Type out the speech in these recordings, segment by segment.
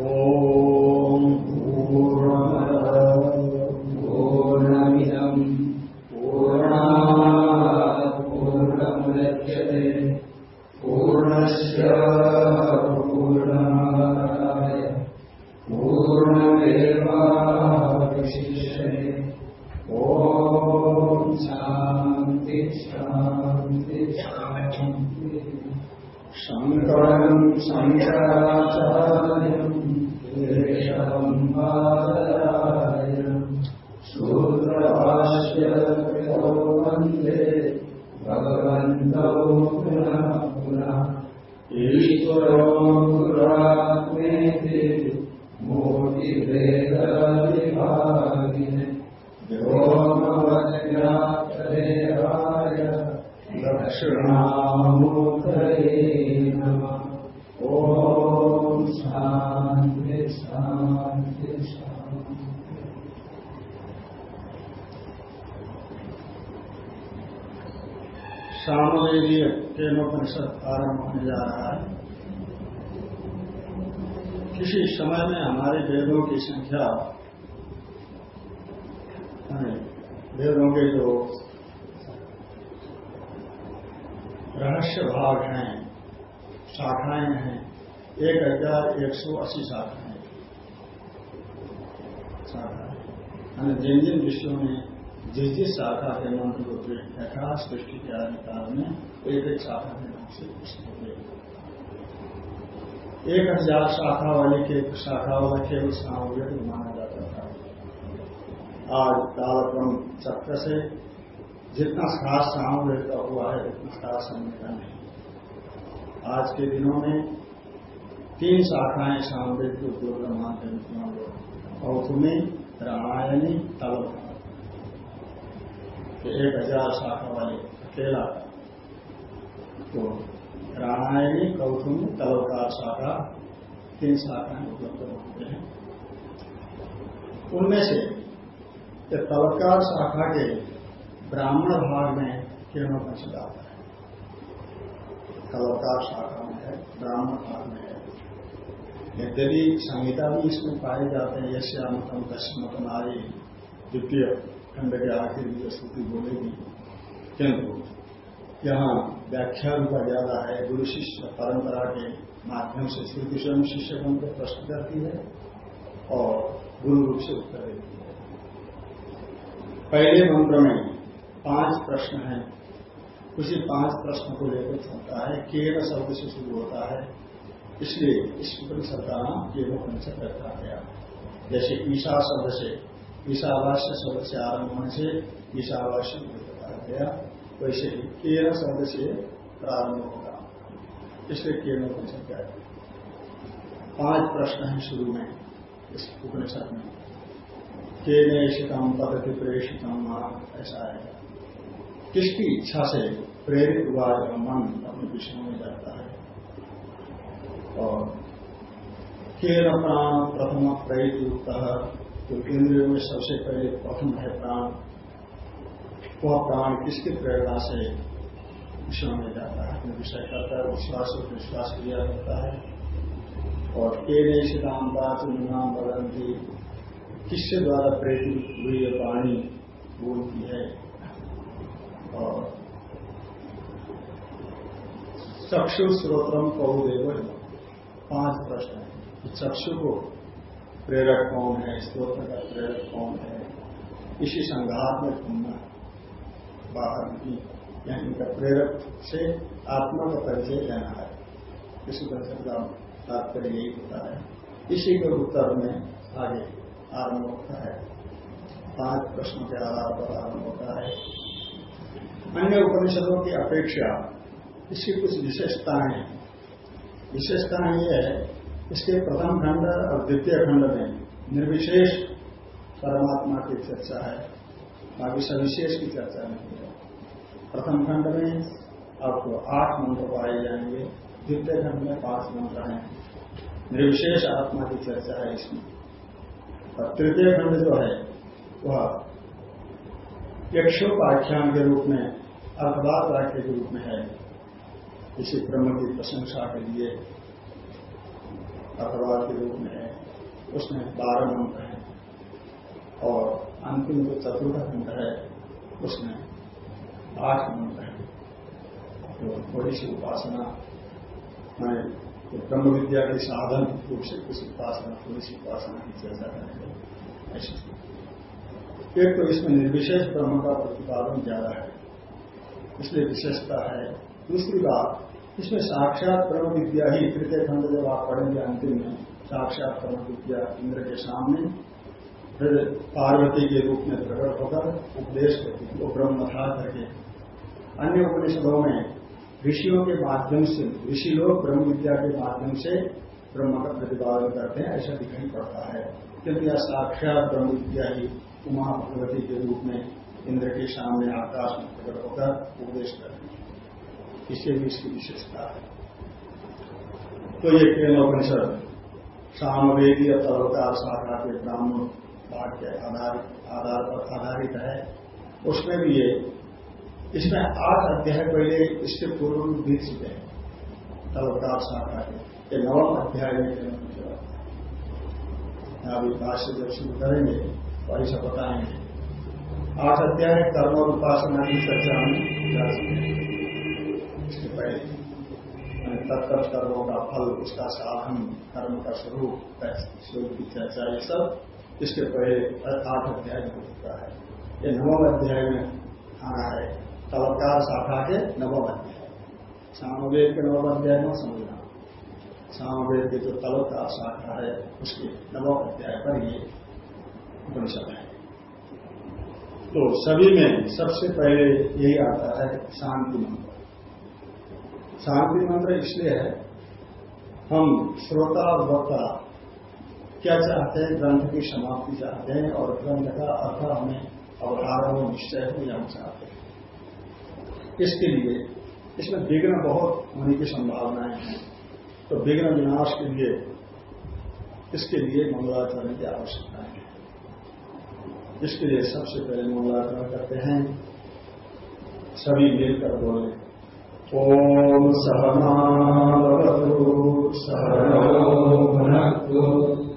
ॐ आरंभ होने जा रहा है किसी समय में हमारे वेदों की संख्या वेदों के जो रहस्य भाग हैं, शाखाएँ हैं, एक हज़ार एक सौ अस्सी शाखाएँ यानी जिन जिन विषयों में जिस जिस शाखा के मंत्र हैं यथा सृष्टि के काल में एक एक शाखा के एक हज़ार शाखा वाले के शाखा वाला केवल सामवेद माना जाता था। आज कालक्रम चक्र से जितना खास सामवेद का हुआ है, उतना खास का नहीं आज के दिनों में तीन शाखाएँ सामवेद के उपयोग मानते हैं। औथुमी रामायणी तलवका एक हज़ार शाखा वाले, अकेला। तो रामायणी कौथुम तलवकार शाखा तीन शाखाएँ उपलब्ध होते हैं। उनमें से तलवकार शाखा के ब्राह्मण भाग में किरणोपनिषद आता है। तलवकार शाखा में है, ब्राह्मण भाग में है। यद्यपि संहिता भी इसमें पाए जाते हैं यश्यामतम दशमत नारी द्वितीय खंड के आखिर में स्थिति बोलेगी, किंतु यहाँ व्याख्यान का ज़्यादा है, गुरु शिष्य परंपरा के माध्यम से श्रुति स्वयं शिष्य को उनको प्रश्न करती है और गुरु रूप से उत्तर देती है। पहले मंत्र में पाँच प्रश्न हैं। उसी पाँच प्रश्न को लेकर चलता है। केवल शब्द से शुरू होता है। इसलिए इस उपनिषद का नाम केवल उपनिषद रखा गया जैसे ईशा शब्द से ईशावास्य शब्द से आरंभ होने से ईशावास्य बताया गया वैसे ही केरल शब्द से प्रारंभ होगा। इसलिए केरल उपनिषद क्या है पाँच प्रश्न हैं शुरू में इस उपनिषद में। के नेशितम पद्धति प्रेषितम ऐसा है। किसकी इच्छा से प्रेरित हुआ मन अपने विषय में जाता है? और केरल प्राण प्रथम प्रेरित युक्त तो इंद्रियों में सबसे पहले प्रथम है प्राण। वह प्राण किसकी प्रेरणा से विषय में जाता है, अपने विषय करता है, विश्वास और विश्वास किया करता है। और के निशिताम बात नाम बदंती किसके द्वारा प्रेरित हुई ये वाणी बोलती है? और चक्षु श्रोत्रम बहुदेव पाँच प्रश्न है। चक्षु को प्रेरक कौन है? स्त्रोत्र का प्रेरक कौन है? इसी संघात में घूमना बाहर की या इनका प्रेरक से आत्मा का परिचय लेना है। इसी दर्शन का तात्पर्य यही होता है। इसी के उत्तर में आगे आरंभ होता है। पाँच प्रश्नों के आधार पर आरंभ होता है। अन्य उपनिषदों की अपेक्षा इसकी कुछ विशेषताएँ विशेषताएँ यह है, इसके प्रथम खंड और द्वितीय खंड में निर्विशेष परमात्मा की चर्चा है। बाकी सविशेष की चर्चा नहीं है प्रथम खंड में आपको आठ मंत्र पाए जाएँगे, द्वितीय खंड में पाँच मंत्र हैं। निर्विशेष आत्मा की चर्चा है इसमें। और तृतीय खंड जो है, वह यक्षोपाख्यान के रूप में अर्थवाद वाक्य के रूप में है। इसी ब्रह्म की प्रशंसा के लिए अथवा के रूप में है। उसमें बारह मंत्र है। और अंतिम जो चतुर्थ खंड है, उसमें आठ मंत्र है। तो थोड़ी सी उपासना, मैं ब्रह्म विद्या के साधन रूप से कुछ उपासना, थोड़ी सी उपासना की चर्चा करेंगे। ऐसी। एक तो इसमें निर्विशेष ब्रह्म का प्रतिपादन ज़्यादा है, इसलिए विशेषता है। दूसरी बात, इसमें साक्षात ब्रह्म विद्या ही तृतीय खंड जब आप पढ़ेंगे अंतिम में, साक्षात ब्रह्म विद्या इंद्र के सामने फिर पार्वती के रूप में प्रकट होकर उपदेश करती वो ब्रह्म था करके। अन्य उपनिषदों में ऋषियों के माध्यम से, ऋषि लोग ब्रह्म विद्या के माध्यम से ब्रह्म का प्रतिपादन करते हैं, ऐसा दिखाई पड़ता है। क्योंकि यह साक्षात ब्रह्म विद्या ही उमा भगवती के रूप में इंद्र के सामने आकाश में प्रकट होकर उपदेश करते हैं इससे भी इसकी विशेषता है। तो ये केनोपनिषद सामवेदी तलवकार शाखा के ब्राह्मण भाग के आधार पर आधारित है। उसमें भी ये, इसमें आठ अध्याय पहले इसके पूर्व में बीत चुके हैं। तलवकार शाखा के ये नवम अध्याय अभी भाष्य जब शुरू करेंगे तो ऐसा बताएँगे। आठ अध्याय कर्म और उपासना की चर्चा हम जा चुके हैं। इसके पहले। तत्त कर्मों का फल, उसका साधन, कर्म का स्वरूप की चर्चा, ये सब इसके पहले आठ अध्याय में हो चुका है। ये नवम अध्याय में आना है। तलकार शाखा के नवम अध्याय। सामवेद के नवम अध्याय में समझना। सामवेद के जो तलकार शाखा है, उसके नवम अध्याय पर ये उपनिषद है। तो सभी में सबसे पहले यही आता है शांति मंत्र। शांति मंत्र इसलिए है, हम श्रोता और वक्ता क्या चाहते हैं? ग्रंथ की समाप्ति चाहते हैं और ग्रंथ का अर्थ हमें अवधारण निश्चय हो जाना चाहते हैं? इसके लिए, इसमें विघ्न बहुत होने की संभावनाएँ हैं। तो विघ्न विनाश के लिए, इसके लिए मंगलाचरण की आवश्यकता है। इसके लिए सबसे पहले मंगलाचरण करते हैं। सभी मिलकर बोले, ओम सहनावतु सहनो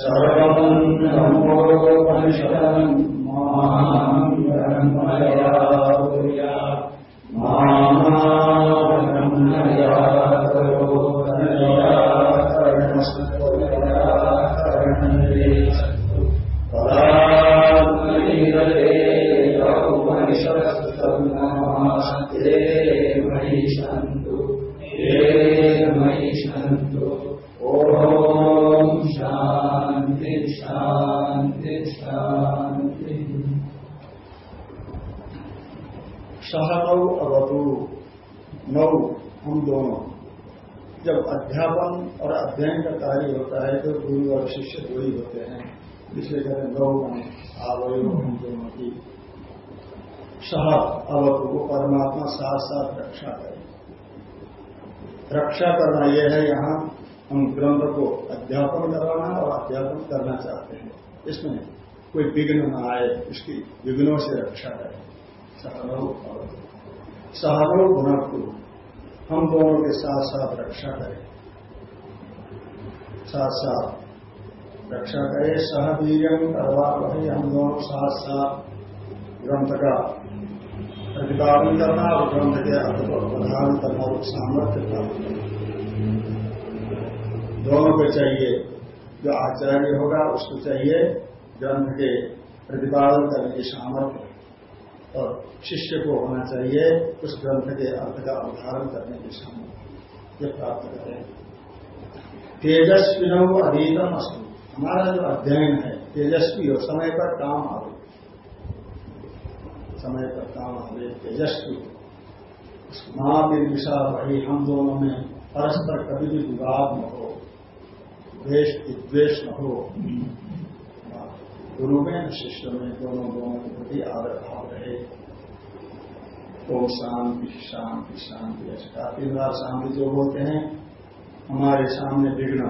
सर्वम् ब्रह्मोपनिषदम् शिष्य दो ही होते हैं इसलिए कहते नौ बने आवयो दोनों की सह अवतु वो परमात्मा साथ साथ रक्षा करे। रक्षा करना यह है, यहाँ हम ग्रंथ को अध्यापन करवाना और अध्यापन करना चाहते हैं। इसमें कोई विघ्न न आए, इसकी विघ्नों से रक्षा करें। सहनो सहनो गुणत्व। हम दोनों के साथ साथ रक्षा करें। साथ साथ रक्षा करें करवा वही हम दोनों साथ साथ ग्रंथ का प्रतिपादन करना और ग्रंथ के अर्थ को प्रधान करना और सामर्थ्य प्राप्त। करना दोनों को चाहिए, जो आचार्य होगा, उसको चाहिए ग्रंथ के प्रतिपादन करने की सामर्थ्य। और शिष्य को होना चाहिए, उस ग्रंथ के अर्थ का अवधारण करने की सामर्थ्य। प्राप्त करें। तेजस्वी हो अधीतम अस्तु हमारा जो अध्ययन है, तेजस्वी हो समय पर काम आवे। समय पर काम आवे, तेजस्वी। माँ माँ निर्विषा वही हम दोनों में परस्पर कभी भी विवाद न हो, द्वेष न हो। गुरु में, शिष्य में दोनों दोनों के प्रति आदर भाव रहे। तो शांति शांति शांति। ऐसा तीन बार शांति जो बोलते हैं, हमारे सामने विघ्न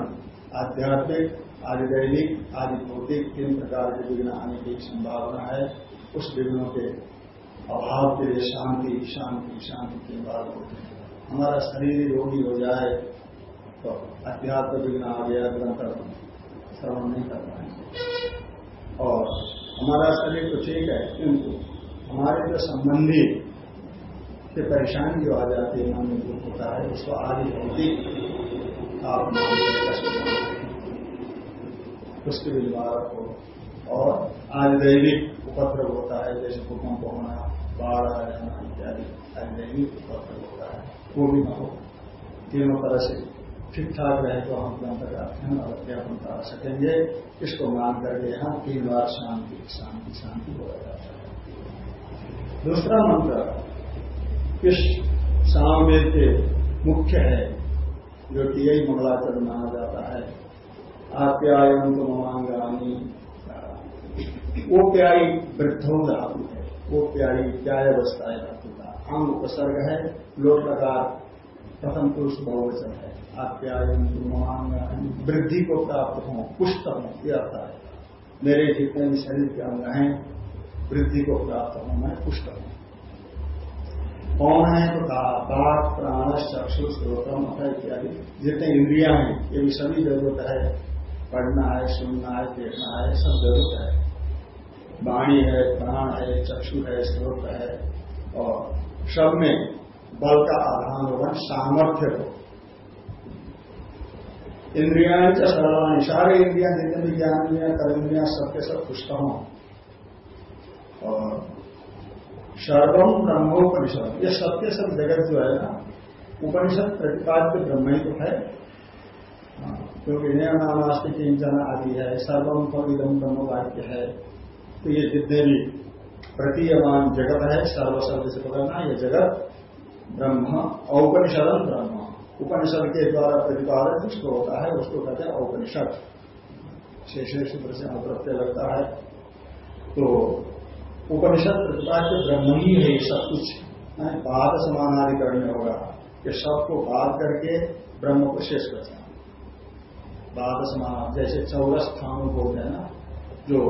आध्यात्मिक आदि दैनिक आदि भौतिक तीन प्रकार के विघ्न आने की संभावना है, उस विघ्नों के अभाव के लिए शांति शांति शांति तीन बार बोलते हैं। हमारा शरीर योगी हो जाए तो अध्यात्म विघ्न आ गया, निरंतर श्रवण नहीं कर पाएँगे। और हमारा शरीर तो ठीक है, किंतु हमारे जो संबंधी से परेशानी जो आ जाती है, मन में दुख होता है, उसको आदि भौतिक आप उसके भी निवारक हो और आज दैविक उपद्रव होता है, जैसे भूकंप होना बाढ़ आ जाना इत्यादि, आज दैविक उपद्रव होता है। वो भी न हो। तीनों तरह से ठीक ठाक रहे तो हम मंत्र का अध्ययन और अध्यापन कर सकेंगे। इसको मान करके यहाँ तीन बार शांति शांति शांति बोला जाता है। दूसरा मंत्र, इस सामवेद के मुख्य है, जो यही मंगलाचरण माना जाता है। आप्यायन तो ममांगानी वो प्यारी वृद्धों धातु है। वो प्यारी प्याय अवस्था है धातु का। अंग उपसर्ग है लोट प्रथम पुरुष बहुवचन है। आप्यायन वृद्धि को प्राप्त हो, पुष्ट हो यह है। मेरे जितने भी शरीर के अंग हैं, वृद्धि को प्राप्त हो, मैं पुष्ट हूँ। कौन है तो कहा प्राण, चक्षु श्रोतम इत्यादि। जितने इंद्रिया हैं, ये भी सभी ज़रूरत है। पढ़ना है सुनना है देखना है सब ज़रूरत है। वाणी है प्राण है चक्षु है स्रोत है और सब में बल का आधान होगा सामर्थ्य हो इंद्रिया सरलानी सारे इंद्रिया जितने भी ज्ञान इंद्रिया कर्म इंद्रिया सबके सब पुष्ट हों। और सर्वम ब्रह्मोपनिषद ये सबके सब जगत जो है ना उपनिषद प्रतिपाद्य ब्रह्म ही तो हाँ, क्योंकि नियम नामास्ति किंचन आदि है, सर्वम पविदम ब्रह्म वाक्य है। तो ये जितने भी प्रतीयमान जगत है, सर्व शब्द से पकड़ना, ये जगत ब्रह्म औपनिषदम ब्रह्म। उपनिषद के द्वारा प्रतिपादन जिसको होता है, उसको कहते हैं औपनिषद। शेष सूत्र से अप्रत्यय लगता है। तो उपनिषद प्रतिपाद्य ब्रह्म ही है सब कुछ। पाद समानाधिकरण होगा, कि सबको बात करके ब्रह्म को शेष बचा बाद समान जैसे चौरस स्थानों बोलते हैं ना, जो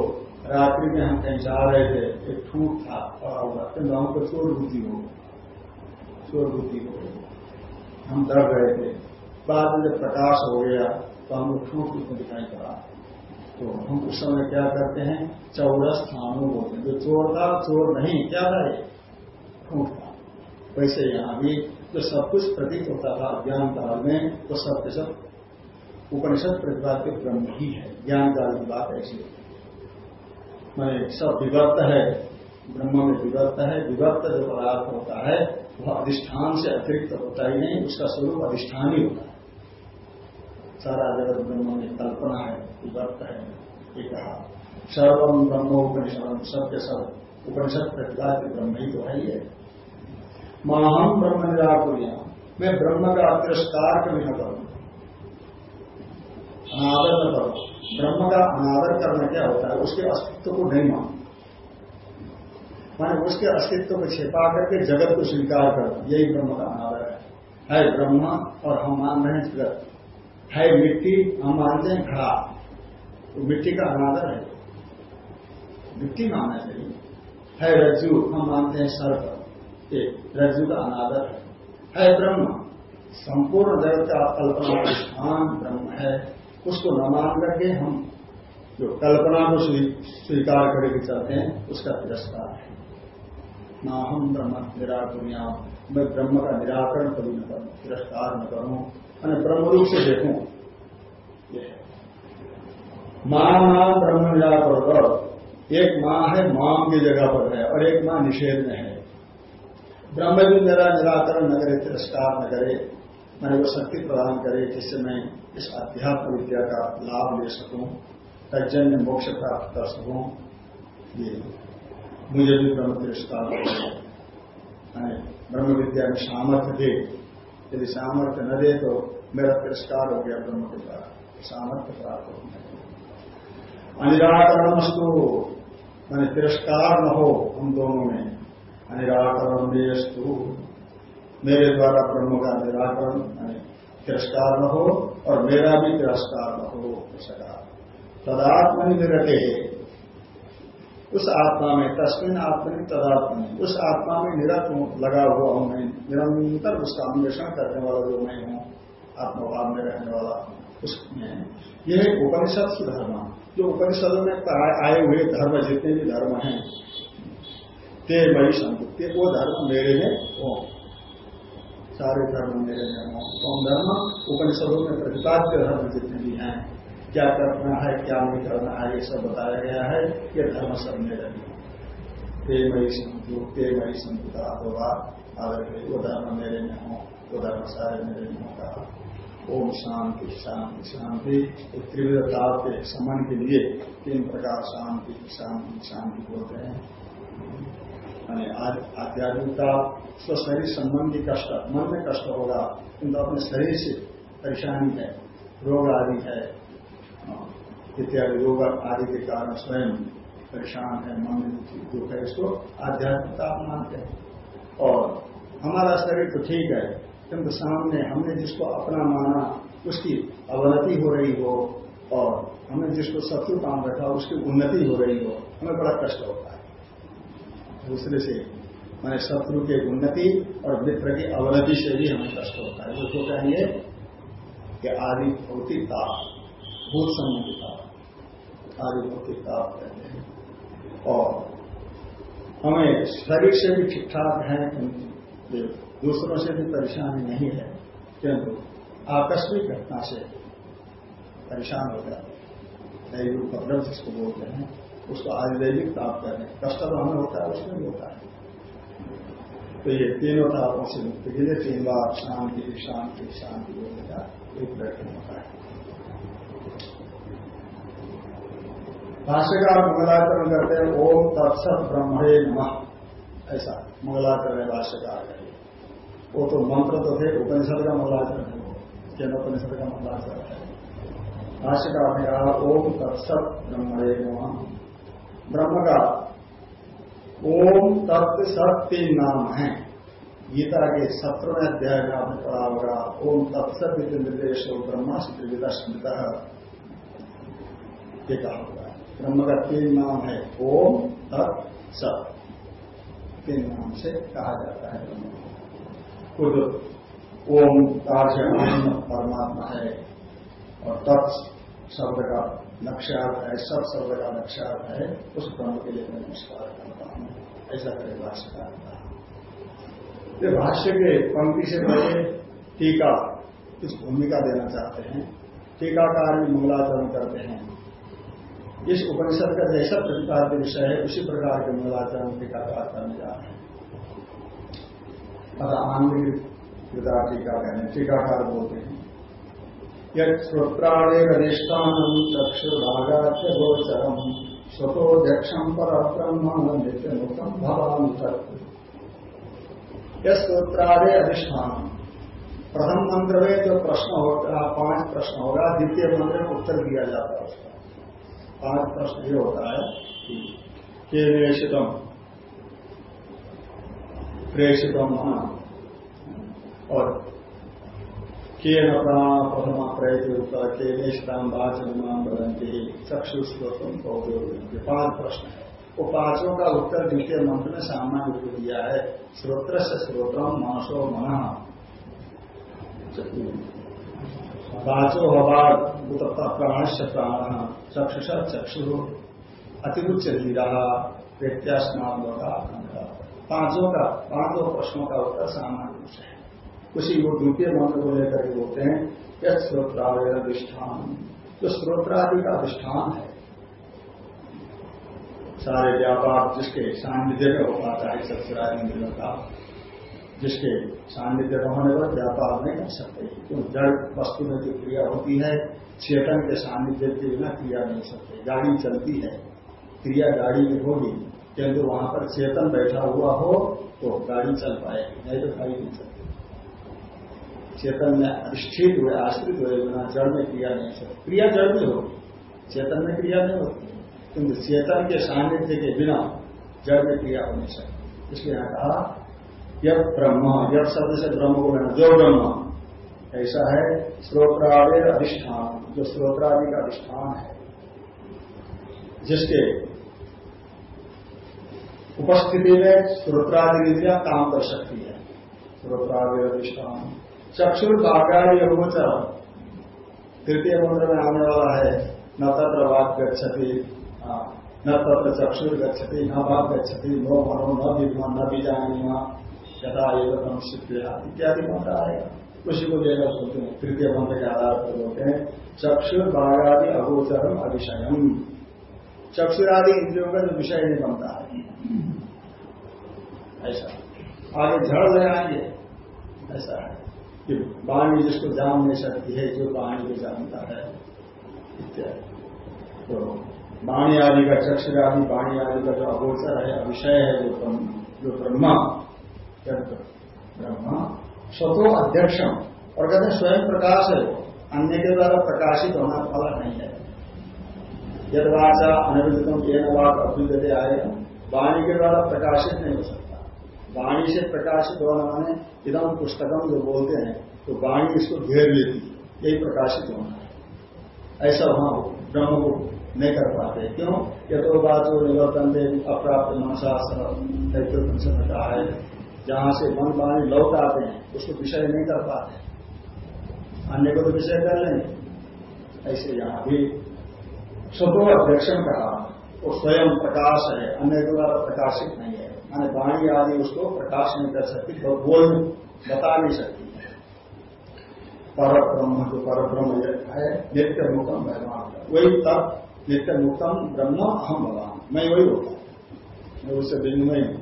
रात्रि में हम कहीं जा रहे थे, एक ठूट था और होगा किंतु हमको चोर बुद्धि हो चोर बुद्धि हो हम डर रहे थे। बाद में जब प्रकाश हो गया तो हमको ठूट उसमें दिखाई पड़ा। तो हम उस समय क्या करते हैं? चौरस थानों बोलते हैं। जो चोर था, चोर नहीं, क्या था ये? ठूट था। वैसे यहाँ भी जो सब कुछ प्रतीत होता था अज्ञान काल में तो सब के सब उपनिषद प्रतिभा के ब्रह्म ही है। ज्ञान काल की बात ऐसी मैं सब विवर्त है, ब्रह्म में विवर्त है, विवर्त जो पदार्थ होता है, वह अधिष्ठान से अतिरिक्त होता ही नहीं, उसका स्वरूप अधिष्ठान ही होता है। सारा जगत ब्रह्म में कल्पना है, विवर्त है, ये कहा। सर्वम ब्रह्म उपनिषद सबके सब उपनिषद प्रतिपाद्य ब्रह्म ही तो है ये। माहम ब्रह्म निराकुरिया मैं ब्रह्म का तिरस्कार कभी न करूँ न करूँ ब्रह्म का अनादर करना क्या होता है? उसके अस्तित्व को नहीं मानू माने उसके अस्तित्व को छिपा करके जगत को स्वीकार करना। यही ब्रह्म का अनादर है। है ब्रह्म और हम मान रहे हैं जगत है मिट्टी, हम मानते हैं घड़ा। तो मिट्टी का अनादर है। मिट्टी मानना चाहिए है रज्जु, हम मानते हैं सर्प। एक रज्जु का अनादर है। है ब्रह्म। संपूर्ण जगत का कल्पना, स्थान ब्रह्म है। उसको न मान करके हम जो कल्पना को स्वीकार करके चलते हैं, उसका तिरस्कार है। ना हम ब्रह्म निराकुरिया मैं ब्रह्म का निराकरण कभी न करूँ, तिरस्कार न करूँ, मैंने ब्रह्म रूप से देखूँ। माँ नाम ब्रह्म निराकरण निराकर एक माँ है माम की जगह पर है, और एक माँ निषेध में है। ब्रह्म भी मेरा निराकरण न करे, तिरस्कार न करे मैंने वो शक्ति प्रदान करे जिससे मैं इस अध्यात्म विद्या का लाभ ले सकूँ तजन्य मोक्ष प्राप्त कर सकूँ। ये मुझे भी ब्रह्म तिरस्कार ब्रह्म विद्या में सामर्थ्य दे। यदि सामर्थ्य न दे तो मेरा तिरस्कार हो गया ब्रह्म के द्वारा। सामर्थ्य प्राप्त हो गया। अनिराकरणमस्तु मैंने तिरस्कार न हो हम दोनों में। अनिराकरण देस्तु मेरे द्वारा ब्रह्म का निराकरण तिरस्कार न हो और मेरा भी तिरस्कार न हो सका तदात्मनि निरते उस आत्मा में तस्मिन आत्मनि तदात्मनि। उस आत्मा में निरत लगा हुआ हूँ मैं। निरंतर उसका अन्वेषण करने वाला जो मैं हूँ, आत्मभाव में रहने वाला उसमें यह उपनिषद धर्म। जो उपनिषदों में आए हुए धर्म जितने भी धर्म हैं, ते मई संपत्ति वो धर्म मेरे में हो सारे धर्म मेरे में हो कौन धर्म, उपनिषदों में प्रतिपाद्य धर्म जितने भी हैं, क्या करना है, क्या नहीं करना है, ये सब बताया गया है, ये धर्म सब मेरे ते मई संतु ते मई संतुता होगा आदर वो धर्म मेरे में हो, वो धर्म सारे मेरे में होगा ओम शांति शांति शांति त्रिविधता के समन के लिए तीन प्रकार शांति शांति शांति बोलते हैं। आध्यात्मिकता स्वशरीर संबंधी कष्ट मन में कष्ट होगा किंतु अपने शरीर से परेशानी है रोग आदि है इत्यादि रोग आदि के कारण स्वयं परेशान है मन में दुख है इसको आध्यात्मिकता मानते हैं और हमारा शरीर तो ठीक है किंतु सामने हमने जिसको अपना माना उसकी अवनति हो रही हो और हमने जिसको शत्रु काम रखा उसकी उन्नति हो रही हो हमें बड़ा कष्ट होता है दूसरे से। मैंने शत्रु की उन्नति और मित्र की अवनति से भी हमें कष्ट होता है। उसको कहेंगे कि आदि भौतिक ताप भूत संबंधी ताप आदि भौतिक ताप कहते हैं। और हमें शरीर से भी ठीक ठाक है दूसरों से भी परेशानी नहीं है, किंतु आकस्मिक घटना से परेशान हो जाते दैविक उपद्रव जिसको बोलते हैं। उसको आज दैविक ताप करने। कष्ट तो हमें होता है, उसमें होता है। तो ये तीनों तापों से मुक्ति के लिए तीन बार शांति शांति शांति होने का एक प्रयत्न होता है। भाष्यकार मंगलाचरण करते हैं, ओम तत्सत ब्रह्मे नम। ऐसा मंगलाचरण भाष्यकार है। वो तो मंत्र तो थे, उपनिषद का मंगलाचरण है वो। उपनिषद का मंगलाचरण है। भाष्यकार ने कहा, ओम तत्सत ब्रह्मे नम। ब्रह्म का। ओम तत्व सत तीन नाम है। गीता के सत्रहवें अध्याय में आपने पढ़ा होगा। ओम तत्सत निर्देश ब्रह्मा से त्रिविदा स्मृत ये कहा होगा। ब्रह्म का तीन नाम है। ओम तत् सत तीन नाम से कहा जाता है ब्रह्म खुद ओम कार्य परमात्मा है और तत् शब्द का लक्ष्यार्थ है, सब शब्द का लक्ष्यार्थ है, उस ब्रह्म के लिए मैं नमस्कार करता हूँ। ऐसा करे भाष्यकार कहा ये भाष्य के पंक्ति से पहले टीका कुछ भूमिका देना चाहते हैं। टीकाकार भी मंगलाचरण करते हैं। इस उपनिषद का जैसा प्रतिपाद्य विषय है, उसी प्रकार के मूलाचरण टीकाकार करने जा रहे हैं। आनंद टीका कहने टीकाकार बोलते हैं। अधिष्ठान चक्षुर्भागाच्य गोचरम स्वतोध्यक्षम पर ब्रह्म नित्य भवान यह श्रोत्रादे अधिष्ठान प्रथम मंत्र में जो प्रश्न होगा पाँच प्रश्न होगा, द्वितीय मंत्र में उत्तर दिया जाता है उसका। पाँच प्रश्न ये होता है कि प्रेषितम प्रेषितम और के न प्रथमा प्रयत के निष्ठाम वाचन बदंती चक्षुश्रोतम पाँच प्रश्न है। वो पाँचों का उत्तर द्वितीय मंत्र में सामान्य रूप दिया है। श्रोत्र से श्रोत्रम मासो मना। वाचो हवाद प्राण से प्राण। चक्षुष चक्षु। अतिरुच्च लीरा व्यत्यास्मान होगा पाँचों का पाँचों प्रश्नों का उत्तर सामान्य रूप से उसी वो द्वितीय मंत्र को लेकर के बोलते हैं यह स्रोत्रादि अधिष्ठान। जो स्रोत्रादि का अधिष्ठान है, सारे व्यापार जिसके सान्निध्य में हो पाता है सत्सरादि का, जिसके सान्निध्य होने पर व्यापार नहीं कर सकते क्यों? जड़ वस्तु में जो क्रिया होती है चेतन के सान्निध्य के बिना क्रिया नहीं सकते। गाड़ी चलती है, क्रिया गाड़ी में होगी, किंतु वहाँ पर चेतन बैठा हुआ हो तो गाड़ी चल पाएगी, नहीं तो गाड़ी नहीं चलती। चेतन में अधिष्ठित हुए, आश्रित हुए, बिना जड़ में क्रिया नहीं सकती क्रिया जड़ में होगी चेतन में क्रिया नहीं होती। किंतु चेतन के सानिध्य के बिना जड़ में क्रिया हो नहीं सकती। इसलिए यहाँ कहा, यह ब्रह्म, यह शब्द से ब्रह्म को लेना जो ब्रह्म, ऐसा है स्रोत्रादि अधिष्ठान, जो स्रोत्रादि का अधिष्ठान है, जिसके उपस्थिति में स्रोत्रादि विद्या काम कर सकती है। स्रोत्रादि अधिष्ठान। चक्षुर बागारी गोचर तृतीय मंत्र में आने वाला है न तत्र वाक गच्छति न तत्र चक्षुर गच्छति न वाक गच्छति नो मनो न विद्वान न बीजानी यथा एवं सिद्धिया इत्यादि मंत्र आएगा उसी को लेकर सुनते हैं तृतीय मंत्र के आधार पर बोलते हैं चक्षुर बागादि अगोचरम अभिषयम। चक्षुर आदि इंद्रियों का जो विषय नहीं बनता है। ऐसा। आगे झड़ लगाएँगे ऐसा है। कि वाणी जिसको जान नहीं सकती है, जो वाणी को जानता है, इत्यादि। तो वाणी आदि का चक्षुर आदि वाणी आदि का जो अगोचर है विषय है जो जो ब्रह्मा ब्रह्मा स्वतो अध्यक्षम। और कहते स्वयं प्रकाश है अन्य के द्वारा प्रकाशित होना वाला नहीं है। यद वाचा अनिर्दितम ये वाक अभ्युदय आएगा वाणी के द्वारा प्रकाशित नहीं हो सकता। वाणी से प्रकाशित होना माने इदम पुस्तकम जो बोलते हैं तो वाणी इसको घेर लेती है, यही प्रकाशित होना है। ऐसा वहाँ ब्रह्म को नहीं कर पाते। क्यों? ये तो निवर्तन दे, अप्राप्त मनशास्त्र कहा है, जहाँ से मन वाणी लौट आते हैं, उसको विषय नहीं कर पाते। अन्य को तो विषय कर लेंगे ऐसे यहाँ भी स्वतो अध्यक्षण कहा, वो स्वयं प्रकाश है, अन्य द्वारा प्रकाशित नहीं माने वाणी आदि उसको प्रकाश नहीं कर सकती तो बोल बता नहीं सकती। पर ब्रह्म जो पर ब्रह्म है, नित्य मुक्तम भगवान वही तब नित्य मुक्तम ब्रह्म अहम भगवान मैं वही होता मैं उससे नहीं हूँ।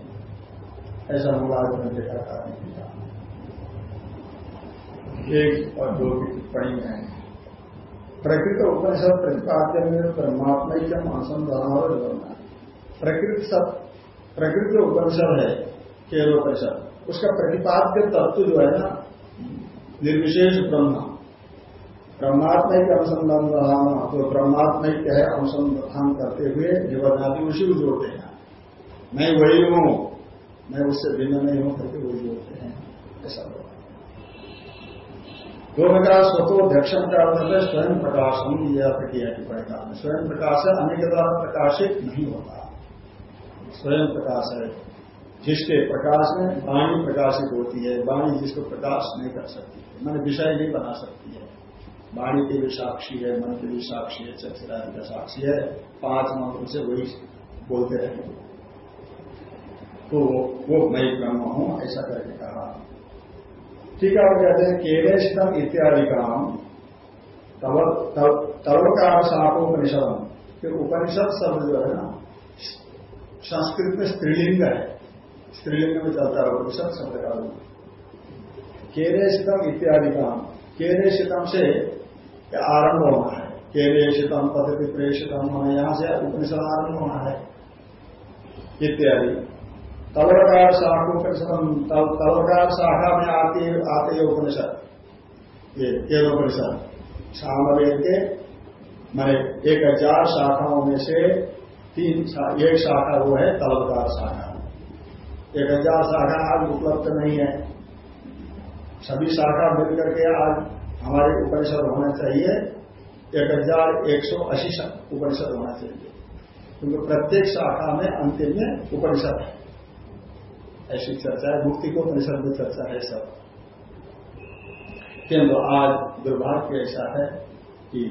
ऐसा अनुवाद में देखा था एक और दो की टिप्पणी में प्रकृत उपनिषद प्रतिपाद्य में परमात्मा क्या अनुसंधान प्रकृति सब प्रकृति उपनिषद है केवलोपनिषद उसका प्रतिपाद्य तत्व जो है ना, निर्विशेष ब्रह्म। ब्रह्मात्मा के अनुसंधान बढ़ाना तो ब्रह्मात्मा है अनुसंधान करते हुए निबंधाती उसी को जोड़ते हैं। मैं वही हूँ, मैं उससे भिन्न नहीं हूँ करके वही जोड़ते हैं। ऐसा दोनों का स्वतोध्यक्षण का अर्थ है स्वयं प्रकाश प्रकाशन यह किया टिप्पणी स्वयं प्रकाश है अन्य के द्वारा प्रकाशित नहीं होता। स्वयं प्रकाश है, जिसके प्रकाश में वाणी प्रकाशित होती है, वाणी जिसको प्रकाश नहीं कर सकती है। मन विषय नहीं बना सकती है। वाणी के भी साक्षी है, मन के भी साक्षी है चक्षरादि का साक्षी है, पाँच मंत्र से वही बोलते रहेंगे तो वो मैं ब्रह्म हूँ, ऐसा करके कहा। ठीक है वो कहते हैं केलेशतम इत्यादि काम तवकार शापोपनिषदम फिर उपनिषद शब्द जो है ना संस्कृत में स्त्रीलिंग है। स्त्रीलिंग में चलता है, उपनिषद शब्द का केलेशितम इत्यादि काम केलेशितम से आरंभ होना है। केलेशितम पद्धति प्रेषितम यहाँ से उपनिषद आरंभ होना है। इत्यादि। तलवकार शाखोपनिषद तलवकार शाखा में आते आते उपनिषद। ये केलोपनिषद सामवेद के, मैंने एक हज़ार शाखाओं में से तीन एक शाखा वो है तलवकार शाखा। एक हज़ार शाखा आज उपलब्ध नहीं है। सभी शाखा मिलकर के आज हमारे उपनिषद होना चाहिए। एक हज़ार एक सौ अस्सी उपनिषद होना चाहिए। क्योंकि प्रत्येक शाखा में अंतिम में उपनिषद है। ऐसी चर्चा है, मुक्ति को परिसर में चर्चा है सब। किंतु आज दुर्भाग्य ऐसा है कि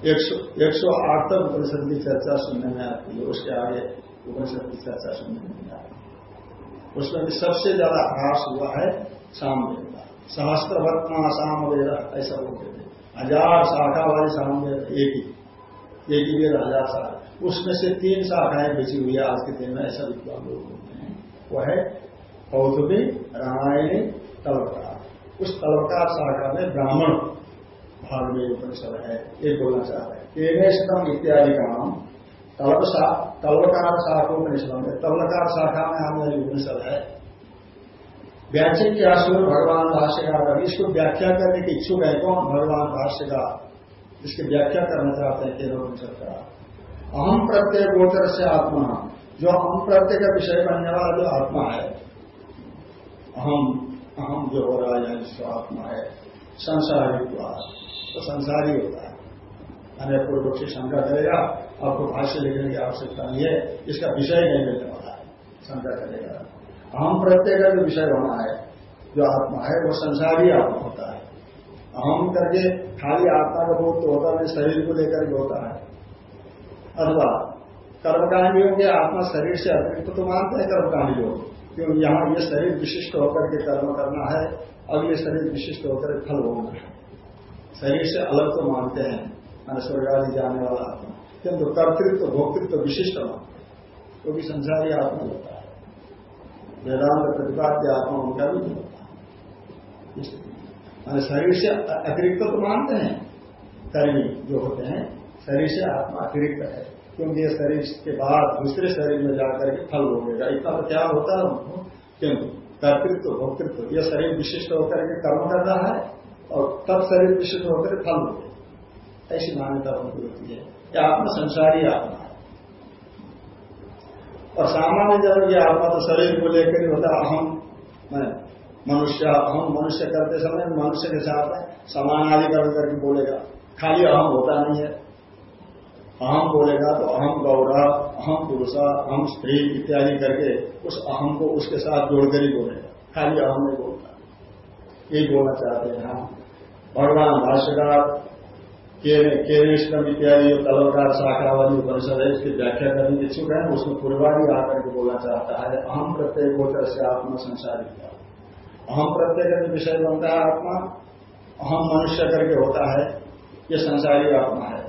एक सौ आठ तक उपनिषद की चर्चा सुनने में आती है, उसके आगे उपनिषद की चर्चा सुनने में नहीं आती। उसमें भी सबसे ज़्यादा आभास हुआ है शाम सामवेद का। सहस्त्रवत्मा सामवेद, ऐसा बोलते थे। हज़ार शाखा वाले सामवेद एक ही एक ही वेद हज़ार शाखा। उसमें से तीन शाखाएँ बची हुई है, आज के दिन में ऐसा विद्वान लोग वह है। कौतुकी रामायणी, तलवकार। उस तलवकार शाखा में ब्राह्मण भाग में उपनिषद है ये बोलना चाहते हैं केनेशतम इत्यादि का नाम तलवकार शाखा उपनिषद में तलवकार शाखा में वाली उपनिषद है व्याख्या के आश्रय भगवान भाष्यकार का इसको व्याख्या करने की इच्छुक है कौन भगवान भाष्यकार इसकी व्याख्या करना चाहते हैं केवल उपनिषद का अहम प्रत्यय गोचर से आत्मा जो अहम प्रत्यय का विषय बनने वाला जो आत्मा है अहम अहम जो हो रहा है जो आत्मा है संसारी तो संसारी होता है। अन्य पूर्व से शंका करेगा, आपको भाष्य लिखने की आवश्यकता नहीं है, इसका विषय नहीं मिलने वाला है। शंका करेगा। अहम प्रत्यय का जो विषय होना है, जो आत्मा है, वो संसारी आत्मा होता है। अहम करके खाली आत्मा का बोध तो होता नहीं, शरीर को लेकर के होता है। अथवा, कर्मकांडियों के आत्मा शरीर से अतिरिक्त तो मानते हैं कर्मकांडी लोग क्यों? यहाँ ये शरीर विशिष्ट होकर के कर्म करना है अगले शरीर विशिष्ट होकर फल भोगना है। शरीर से अलग तो मानते हैं, मैंने स्वर्गादि जाने वाला आत्मा। किंतु कर्तृत्व भोक्तृत्व विशिष्ट मानते हैं। तो भी संसारी आत्मा होता है। वेदांत प्रतिपाद्य आत्मा उनका भी नहीं होता। शरीर से अतिरिक्त तो मानते हैं। कर्मी जो होते हैं, शरीर से आत्मा अतिरिक्त है। क्योंकि ये शरीर के बाद दूसरे शरीर में जाकर के फल भोगेगा। इतना तो क्या होता है उनको। कर्तृत्व, भोक्तृत्व यह शरीर विशिष्ट होकर के कर्म कर रहा है। और तब शरीर विशिष्ट होकर फल भोगे ऐसी मान्यता उनकी होती है। यह आत्मा संसारी आत्मा और सामान्य जब ये आत्मा तो शरीर को लेकर ही होता अहम मैं मनुष्य अहम मनुष्य करते समय मनुष्य के साथ में समानाधिकरण करके बोलेगा। खाली अहम होता नहीं है। अहम बोलेगा तो अहम गौरव अहम पुरुष अहम स्त्री इत्यादि करके उस अहम को उसके साथ जोड़कर ही बोलेगा। खाली अहम नहीं बोलता यही बोलना चाहते हैं हम। भगवान भाष्यकार केनेश्वरम इत्यादि कलवकार शाखा वाली उपनिषद है, इसकी व्याख्या करने की इच्छुक है, उसमें पूर्वादी आकर के बोलना चाहता है अहम प्रत्यय गोचर से आत्मा संसारित अहम प्रत्यय का विषय बनता है आत्मा अहम मनुष्य करके होता है, ये संसारी आत्मा है।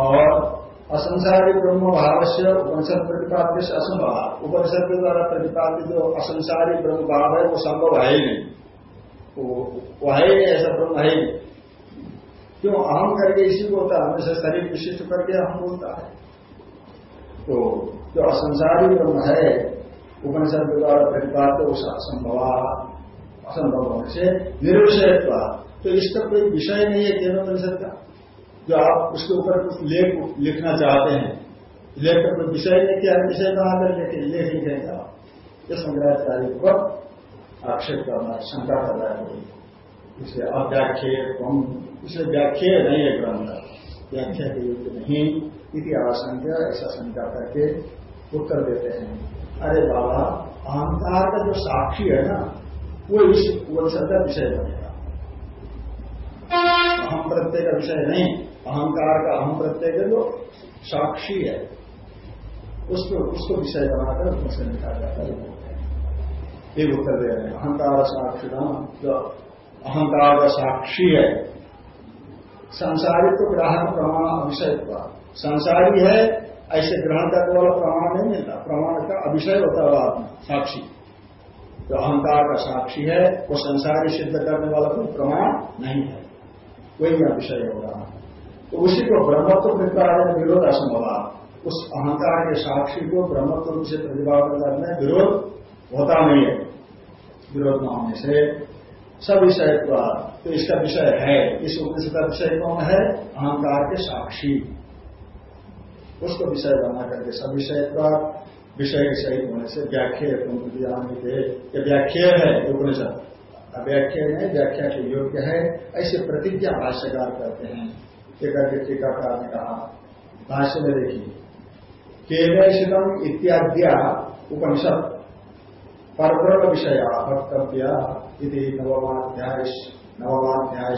और असंसारी ब्रह्म भाव से उपनिषद प्रतिपाद्य से असंभव उपनिषद के द्वारा प्रतिपादित जो असंसारी ब्रह्म भाव है, वो संभव है ही नहीं। वो है ऐसा ब्रह्म है क्यों? अहम करके इसी को होता है। हमेशा शरीर विशिष्ट करके अहम बोलता है। तो जो असंसारी ब्रह्म है, उपनिषद के द्वारा प्रतिपाद उस असंभव असंभव होने से निरुषय तो इसका कोई विषय नहीं है केवल परिषद का। जो आप उसके ऊपर कुछ लेख लिखना चाहते हैं, लेख का कोई विषय नहीं क्या विषय बना कर लेखे? लेख लिखेंगे आप ये शंकराचार्य को आक्षेप करना, शंका कर रहा है इसलिए अव्याख्य इसलिए व्याख्या नहीं है ग्रंथ। व्याख्या के युक्त नहीं, इति आशंका, ऐसा शंका करके उत्तर देते हैं। अरे बाबा, अहंकार का जो साक्षी है ना, वो इस उपनिषद का विषय बनेगा। अहम प्रत्यय का विषय नहीं, अहंकार का अहम प्रत्यय का जो साक्षी है, उसको उसको विषय बनाकर उसमें लिखा जाता है। ये उत्तर दे रहे हैं। अहंकार साक्षी जो अहंकार का साक्षी है। संसारिक तो ग्राहक प्रमाण अभिषय हुआ। संसारी है, ऐसे ग्रहण करने वाला प्रमाण नहीं मिलता। प्रमाण का अभिषय होता है आत्मा साक्षी। जो अहंकार का साक्षी है, वो संसारी सिद्ध करने वाला कोई प्रमाण नहीं है। वही अभिषय होगा। तो उसी को ब्रह्मत्व प्रतिपादन विरोध असंभव उस अहंकार के साक्षी को ब्रह्मत्व से प्रतिपादन करने विरोध होता नहीं है। विरोध न होने से सब विषय तो इसका विषय है, इस उपनिषद का विषय कौन है? अहंकार के साक्षी। उसको विषय बना करके सब विषय का, विषय के सहित होने से व्याख्या ये व्याख्या है उपनिषद। व्याख्या में व्याख्या के योग्य है, ऐसे प्रतिज्ञा भाष्यकार करते हैं। एक टीकाकार ने कहा, भाष्य में देखिए, केवल इत्याद्या उपनिषद परब्रह्म विषय वक्तव्य नवमाध्याय नवमाध्याय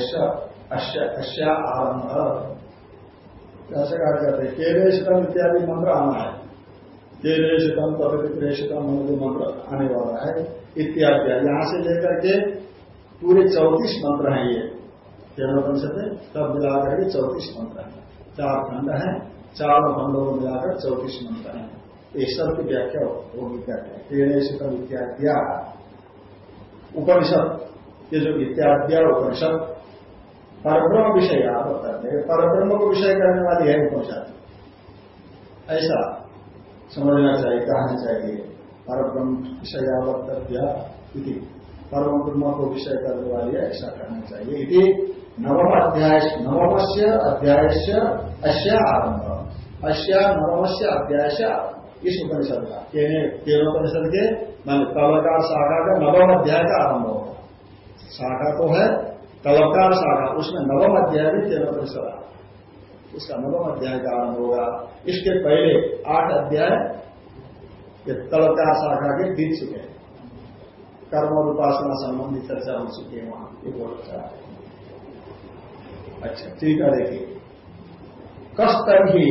अश्या आरंभ कहा कहते हैं केलेशितम इत्यादि मंत्र आना है केलेशितम पद्धति प्रेषितम मंत्र मंत्र आने वाला है। इत्यादि। यहाँ से लेकर के पूरे चौतीस मंत्र हैं ये। केनोपनिषद में सब मिलाकर के चौतीस मंत्र हैं। चार खंड हैं। चार खंडों को मिलाकर चौतीस मंत्र हैं। ये सब की व्याख्या होगी कहते हैं इत्याद्या उपनिषद ये जो इत्याद्या उपनिषद परब्रह्म विषय आप करते हैं परब्रह्म को विषय करने वाली है उपनिषद ऐसा समझना चाहिए कहना चाहिए परब्रह्म विषय वक्तव्य परम ब्रह्म को विषय करने वाली है ऐसा करना चाहिए इति नवम अध्याय नवमस्य अध्याय से आरंभ अश्या नवमस्य अध्याय से इस उपनिषद का? केनोपनिषद के, मान कलकार शाखा का नवम अध्याय का आरंभ होगा। शाखा तो है कलकार शाखा, उसमें नवम अध्याय भी तेरह केनोपनिषद उसका नवम अध्याय का आरंभ होगा। इसके पहले आठ अध्याय ये तलकार शाखा के बीत चुके हैं। कर्म और उपासना संबंधी चर्चा हो चुकी है वहाँ। ये बहुत अच्छा है। अच्छा ठीक है, देखिए। कष्ट ही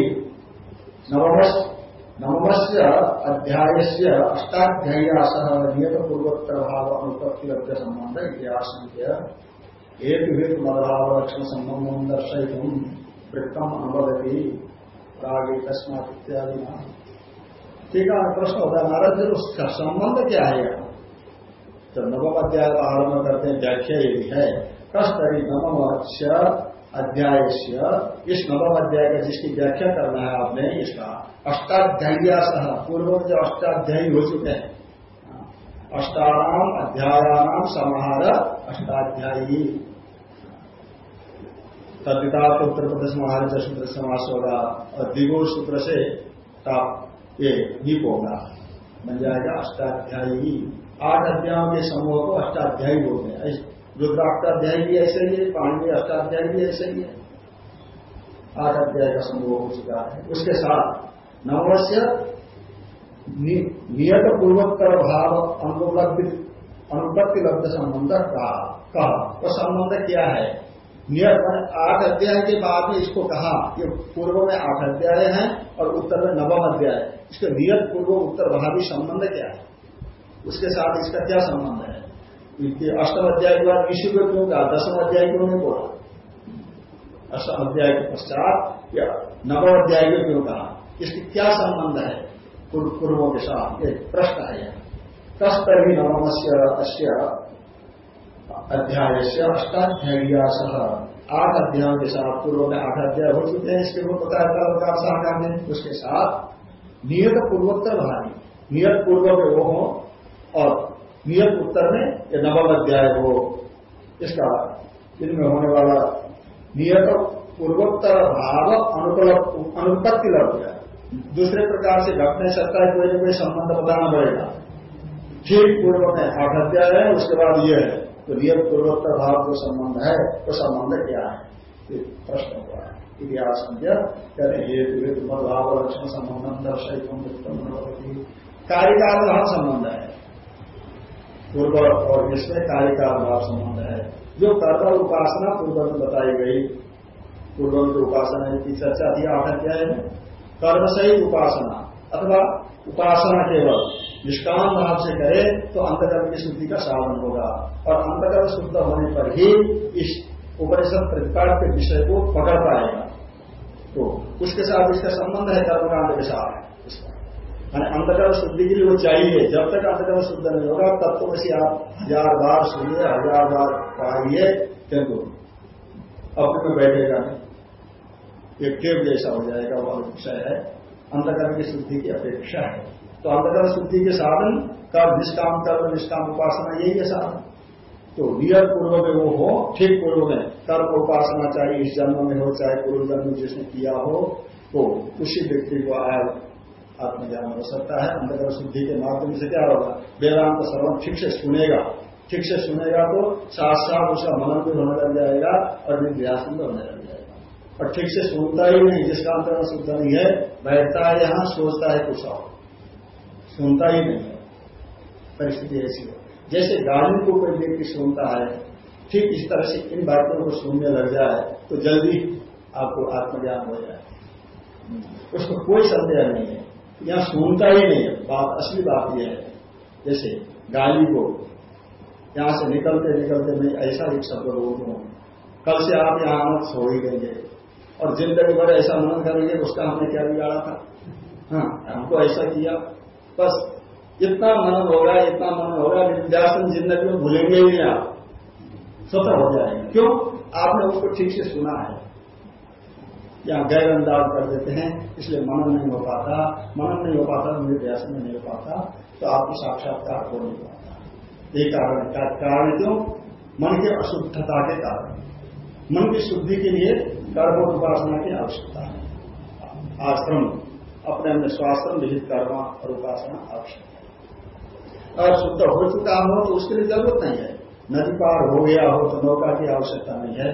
नवमस नवमस्य अध्याय से अष्टाध्याय्यास नियत पूर्वोत्तर भाव अनुपत्ति लभ्य संबंध इतिहास एक हेतु मदभाव लक्षण संबंध दर्शयित वृत्तम अनुभवती रागे तस्मात इत्यादि ठीक है, प्रश्न होता है महाराज जी, उसका संबंध क्या है यहाँ? जब नवम अध्याय का आरंभ करते हैं, व्याख्या यदि है। कस्तरी नवम अध्याय इस नवम अध्याय का जिसकी व्याख्या करना है आपने, इसका अष्टाध्यायी सह पूर्व जो अष्टाध्यायी हो चुके हैं। अष्टानाम अध्यायानाम समाहार अष्टाध्यायी। तद्विता उत्तर प्रदेश महाराज सूत्र समास होगा, और दिगो सूत्र से ताप ये दीप होगा। बन जाएगा अष्टाध्यायी। आठ अध्यायों के समूह को अष्टाध्यायी बोलते हैं। रुद्राष्टाध्यायी भी ऐसे ही है, पांडवी अष्टाध्याय भी ऐसे ही है। आठ अध्याय का समूह हो चुका है। उसके साथ नवस्य नियत पूर्वोत्तर भाव अनुपत्ति लब्ध संबंध कहा वह संबंध क्या है? नियत आठ अध्याय के बाद में इसको कहा कि पूर्व में आठ अध्याय है और उत्तर में नवम अध्याय। इसका नियत पूर्व उत्तर भावी संबंध क्या है? उसके साथ इसका क्या संबंध है? अष्टम अध्याय के बाद ऋषि को क्यों कहा दसम अध्याय क्यों नहीं बोला अष्टम अध्याय के पश्चात या नवम अध्याय को क्यों कहा, इसकी क्या संबंध है पूर्वों के साथ? एक प्रश्न है यह। कस्तर ही नवम से अध्याय से अष्टाध्याय्यास। आठ अध्यायों के साथ पूर्व में आठ अध्याय हो चुके हैं, इसके रूप बताया था शाखा ने उसके साथ नियत पूर्वोत्तर भारी नियत पूर्व में वो हो और नियत उत्तर में ये नवम अध्याय हो। इसका इनमें होने वाला नियत पूर्वोत्तर भाव अनुपत्ति लग गया। दूसरे प्रकार से घटने है कोई ना कोई संबंध बताना पड़ेगा। ठीक पूर्व में आठ अध्याय है, उसके बाद यह है। तो नियत पूर्वोत्तर भाव जो संबंध है तो संबंध क्या है? प्रश्न हुआ है। इतिहास हेतु हेतु मदभाव लक्षण संबंध दर्शक भाव संबंध है। पूर्व और इसमें कार्यकाल भाव संबंध है। जो कर्ता उपासना पूर्व में बताई गई, पूर्व की उपासना की चर्चा थी आठ अध्याय में कर्म से ही उपासना, अथवा उपासना केवल निष्काम भाव से करे तो अंतकर्म की शुद्धि का साधन होगा। और अंतकर्म शुद्ध होने पर ही इस उपनिषद प्रतिपाद के विषय को पकड़ पाएगा। तो उसके साथ इसका संबंध है कर्मकांड के साथ। इसका अंतकर्म शुद्धि के लिए वो चाहिए। जब तक अंतकर्म शुद्ध नहीं होगा, तब तो वैसे आप हज़ार बार सुनिए, हज़ार बार पढ़ाइए किंतु अपने में बैठेगा नहीं। एक टेप जैसा हो जाएगा, वह विषय है। अंतकर्म की शुद्धि की अपेक्षा है। तो अंतकर्म शुद्धि के साधन कर्म निष्काम कर्म, निष्काम उपासना यही है साधन। तो नियत पूर्व में वो हो, ठीक पूर्व में। कर्म उपासना चाहे इस जन्म में हो, चाहे पूर्व जन्म जिसने किया हो तो उसी व्यक्ति को आया आत्मज्ञान हो सकता है अंतकर्म शुद्धि के माध्यम से क्या होगा? वेदांत सर्वम ठीक से सुनेगा। ठीक से सुनेगा तो साथ साथ उसका मनन भी होने लग जाएगा और विद्यासन भी होने लग जाएगा। और ठीक से सुनता ही नहीं जिसका अंतर्गत शुद्ध नहीं है, बैठता है यहाँ, सोचता है कुछ और। सुनता ही नहीं है। परिस्थिति ऐसी है। जैसे गाली को कोई व्यक्ति सुनता है, ठीक इस तरह से इन बातों को सुनने लग जाए तो जल्दी आपको आत्मज्ञान हो जाए। उसको कोई संदेह नहीं है। यहाँ सुनता ही नहीं है। बात, असली बात यह है। जैसे गाली को, यहाँ से निकलते निकलते मैं ऐसा एक शब्द बोल हूँ। कल से आप यहाँ मत सो ही देंगे। और ज़िंदगी भर ऐसा मनन करेंगे, उसका हमने क्या बिगाड़ा था? हाँ हमको ऐसा किया। बस, इतना मनन होगा, इतना मनन होगा विद्यासन ज़िंदगी में भूलेंगे ही नहीं आप। स्वतः हो जाएँगे। क्यों? आपने उसको ठीक से सुना है। या गैर अंदाज कर देते हैं, इसलिए मनन नहीं हो पाता। मनन नहीं हो पाता निर्ध्यासन नहीं हो पाता तो आपको साक्षात्कार हो नहीं पाता। ये कारण कारण क्यों मन की अशुद्धता के कारण। मन की शुद्धि के लिए कर्म उपासना की आवश्यकता है। आश्रम, अपने अपने स्वास्थ्य विहित कर्म और उपासना आवश्यक है। अगर शुद्ध हो चुका हो तो उसके लिए ज़रूरत नहीं है। नदी पार हो गया हो तो नौका की आवश्यकता नहीं है।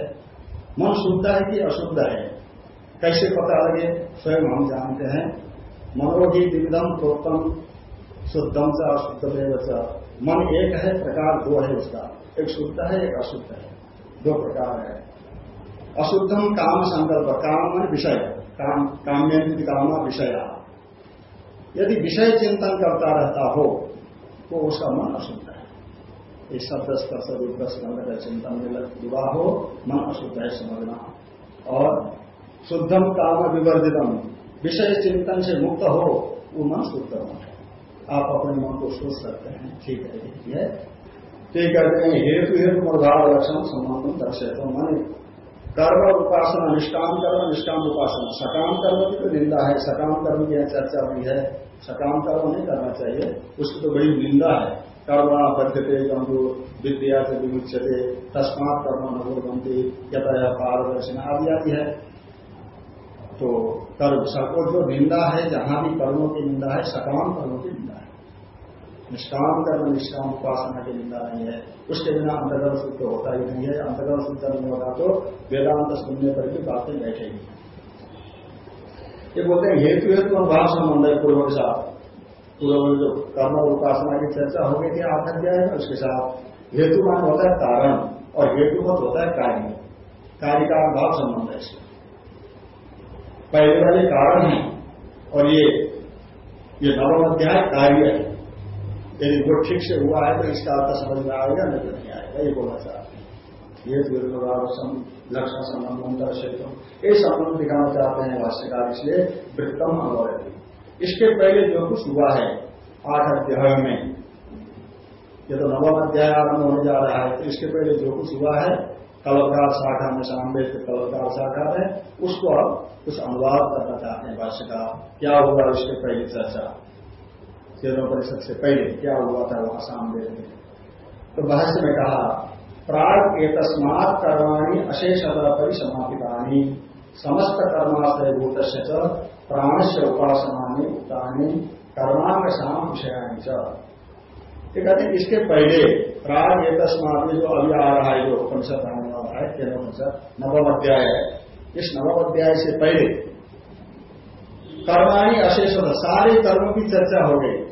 मन शुद्ध है कि अशुद्ध है? कैसे पता लगे? स्वयं हम जानते हैं। मनोही विविधम प्रोत्तम शुद्धम से अशुद्ध मन एक है, प्रकार दो है उसका। एक शुद्ध है, एक अशुद्ध है। दो प्रकार है। अशुद्धम काम संकल्प, काम मान विषय। काम काम्यंत काम विषय। यदि विषय चिंतन करता रहता हो तो उसका मन अशुद्ध है। इस शब्द, स्पर्श, रूप स्कंद का चिंतन विवाह हो, मन अशुद्ध है समझना। और शुद्धम काम विवर्जितम विषय चिंतन से मुक्त हो, वो मन शुद्ध है। आप अपने मन को सोच सकते हैं, ठीक है, ठीक ये कहते हैं, हेतु हेतु मर्भाव लक्षण संबंध दर्शे तो मन कर्म उपासना, निष्काम कर्म, निष्काम उपासना। सकाम कर्म की तो निंदा है, सकाम कर्म की चर्चा हुई है। सकाम कर्म नहीं करना चाहिए, उसकी तो बड़ी निंदा है। कर्म बद्धते गंभु विद्या से विमुचते तस्मात कर्म नगो बनती यथया पारदर्शन आदि आदि है। तो कर्म सबको जो निंदा है, जहाँ भी कर्मों की निंदा है, सकाम कर्मों की निंदा है। निष्काम कर्म, निष्काम उपासना की निंदा नहीं है। उसके बिना अंतर्गत शुद्ध होता ही नहीं है। अंतर्गत शुद्ध नहीं होगा तो वेदांत सुनने पर भी बातें बैठेगी। ये बोलते हैं, हेतु हेतु अनुभाव संबंध है पूर्व के साथ। पूर्व जो कर्म और उपासना की चर्चा हो गई थी, आखिर क्या है उसके साथ? हेतु मान होता है कारण और हेतु मत होता है कार्य। कार्य का अभाव संबंध है इसका पहले वाले कारण है। और ये ये नवम अध्याय कार्य है। यदि वो ठीक से हुआ है तो इसका अर्थ समझ में आएगा, नहीं तो नहीं आएगा, ये बोलना चाहते हैं। ये विरोधावसम लक्षण संबंध क्षेत्र ये संबंध दिखाना चाहते हैं भाष्यकार, इसलिए वृत्तम अवैध इसके पहले जो कुछ हुआ है, आठ अध्याय में, ये तो नवम अध्याय आरंभ होने जा रहा है तो इसके पहले जो कुछ हुआ है कलवकार शाखा में सामने के कलवकार शाखा में, उसको अब कुछ अनुवाद करना चाहते हैं भाष्य का क्या हुआ इसके पहले चर्चा? चेतन परिषद से पहले क्या हुआ था वहाँ सामने में तो भाष्य में कहा, प्राग तस्मात कर्माणी अशेषतः परिसमापितानी, समस्त कर्माश्रय भूत प्राण से उपासना उक्तानी कर्मांग शाम विषयाणी कहते हैं इसके पहले प्राग एक तस्मात जो अभी आ रहा है जो उपनिषद आने वाला है नवम अध्याय है। इस नवम अध्याय से पहले कर्माणी अशेष सारे कर्मों की चर्चा हो गई।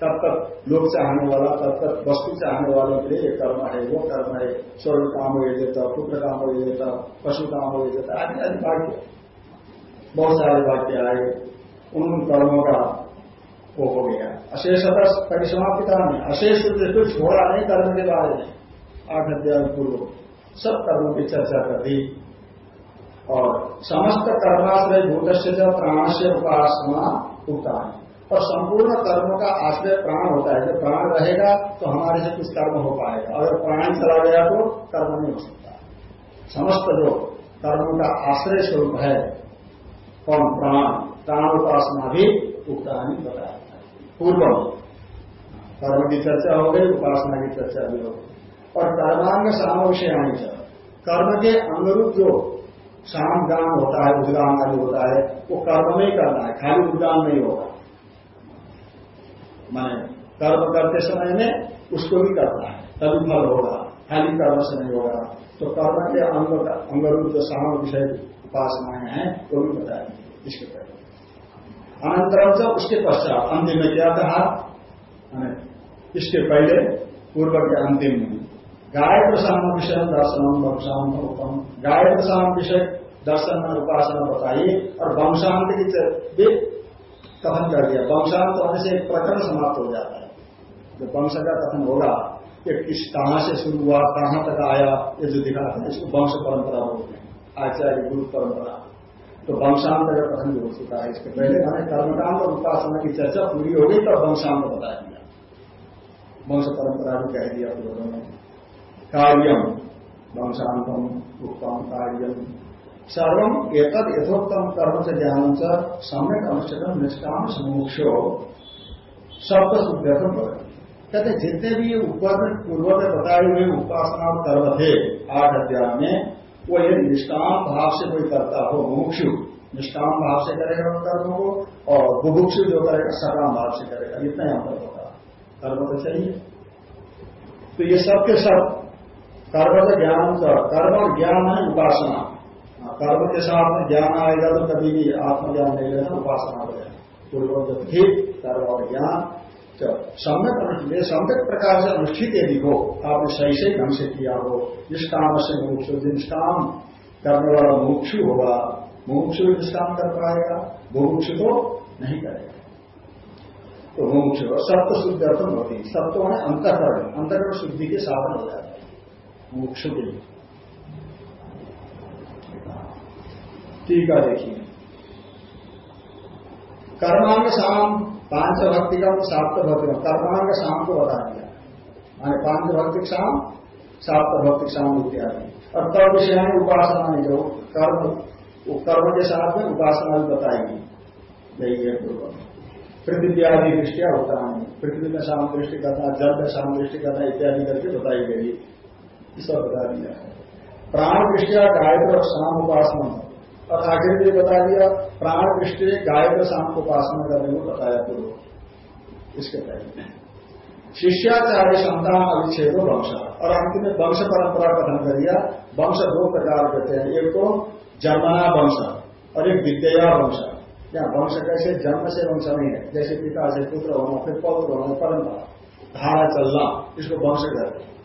तब तक लोग चाहने वाला, तब तक वस्तु चाहने वालों के लिए कर्म है, वो कर्म है। स्वर्ग काम हो देता, पुत्र काम हो देता, पशु काम हो देता, आदि आदि वाक्य बहुत सारे वाक्य आए। उन कर्मों का वो हो गया। अशेष परिसमापिता में अशेष रूप से कुछ छोड़ा नहीं, कर्म के बारे में। आठ अध्याय पूर्व। सब कर्मों की चर्चा कर दी। और समस्त कर्माश्रय भूत से प्राण से उपासना उगता है और संपूर्ण कर्म का आश्रय प्राण होता है। जब प्राण रहेगा तो हमारे से कुछ कर्म हो पाएगा। अगर प्राण चला गया तो कर्म नहीं हो सकता। समस्त जो कर्म का आश्रय स्वरूप है, कौन? प्राण। प्राण उपासना भी उक्तानी बताया। पूर्व कर्म की चर्चा हो गई, उपासना की चर्चा भी हो गई। और कर्मांग साम विषय आनी कर्म के अनुरूप जो शाम गान होता है, उद्गान आदि होता है, वो कर्म में करना है, खाली उद्गान नहीं होगा। माने कर्म करते समय में उसको भी करना है, तभी फल होगा, खाली कर्म से नहीं होगा। तो कर्म के अंग, अंगरूप जो साम विषय उपासनाएँ हैं, वो भी बताएँगे इसके पहले अनंतरम से उसके पश्चात, अंतिम में क्या कहा? इसके पहले, पूर्व के अंतिम में। गाय प्रसाम विषय दर्शन वंशांत उत्तम गाय प्रसाम विषय दर्शन में उपासना बताइए। और वंशांत की भी कथन कर दिया। वंशांत होने से प्रकरण समाप्त हो जाता है। जो वंश का कथन होगा, ये किस कहाँ से शुरू हुआ, कहाँ तक आया, ये जो दिखाते हैं, इसको वंश परंपरा बोलते हैं। आचार्य गुरु परंपरा। तो वंशांत का कथन भी हो चुका है। इसके पहले मैंने कर्मकांड और उपासना की चर्चा पूरी हो गई तो वंशांत बता दिया। वंश परंपरा भी कह दिया में कार्यम वंशांतम उत्तम कार्यम सर्वम एक यथोत्तम कर्म से ज्ञान से सम्यक अनुष्ठित निष्काम समुक्षो शब्द शुद्धम कहते जितने भी ये ऊपर पूर्व में बताए हुए उपासना कर्म थे आठ अध्याय में वो यदि निष्काम भाव से कोई करता हो, मुमुक्षु, निष्काम भाव से करेगा उन कर्म को, और बुभुक्षु जो करेगा, सकाम भाव से करेगा। इतना ही अंतर होगा कर्म तो चाहिए। तो ये सब के सब कर्म का ज्ञान का कर्म और ज्ञान है उपासना। कर्म के साथ में ज्ञान आएगा तो कभी भी आत्मज्ञान नहीं लेना, उपासना हो जाए पूर्व जब ठीक कर्म और ज्ञान तो सम्यक अनुष्ठित सम्यक प्रकार से अनुष्ठित यदि हो, आपने सही सही ढंग से किया हो जिस काम से मुमुक्षु जिस काम करने वाला मुमुक्षु होगा। मुमुक्षु जिस काम कर पाएगा, मुमुक्षु तो नहीं करेगा। तो मुमुक्षु सत्य शुद्ध अर्थम होती सत्य है अंतकरण अंतकरण शुद्धि के साधन हो जाता है मुमुक्षु के लिए टीका देखिए। कर्मांग शाम पाँच भक्ति का साप्त भक्ति कर्मांग शाम को बता दिया। माने पाँच भक्ति शाम साप्त भक्ति शाम इत्यादि। और तब विषय में उपासना नहीं जो कर्म कर्म के साथ में उपासना भी बताएगी। है पूर्व पृथ्वी आदि दृष्टिया होता है। पृथ्वी में शाम दृष्टि करना, जल में शाम दृष्टि करना इत्यादि करके बताई गई। इस सब बता दिया। प्राण दृष्टिया गायत्र शाम उपासना और आखिर भी बता दिया प्राण दृष्टि गायत्र शाम को उपासना करने को बताया पूर्व इसके पहले। शिष्याचार्य संतान अभिच्छेद वंश। और अंत में वंश परंपरा कथन कर दिया। वंश दो प्रकार कहते हैं एक तो जन्मना वंश और एक विद्या वंश। या वंश कैसे? जन्म से वंश नहीं है। जैसे पिता से पुत्र होना, फिर पौत्र होना, परंपरा। धारा चलना, इसको वंश कहते हैं।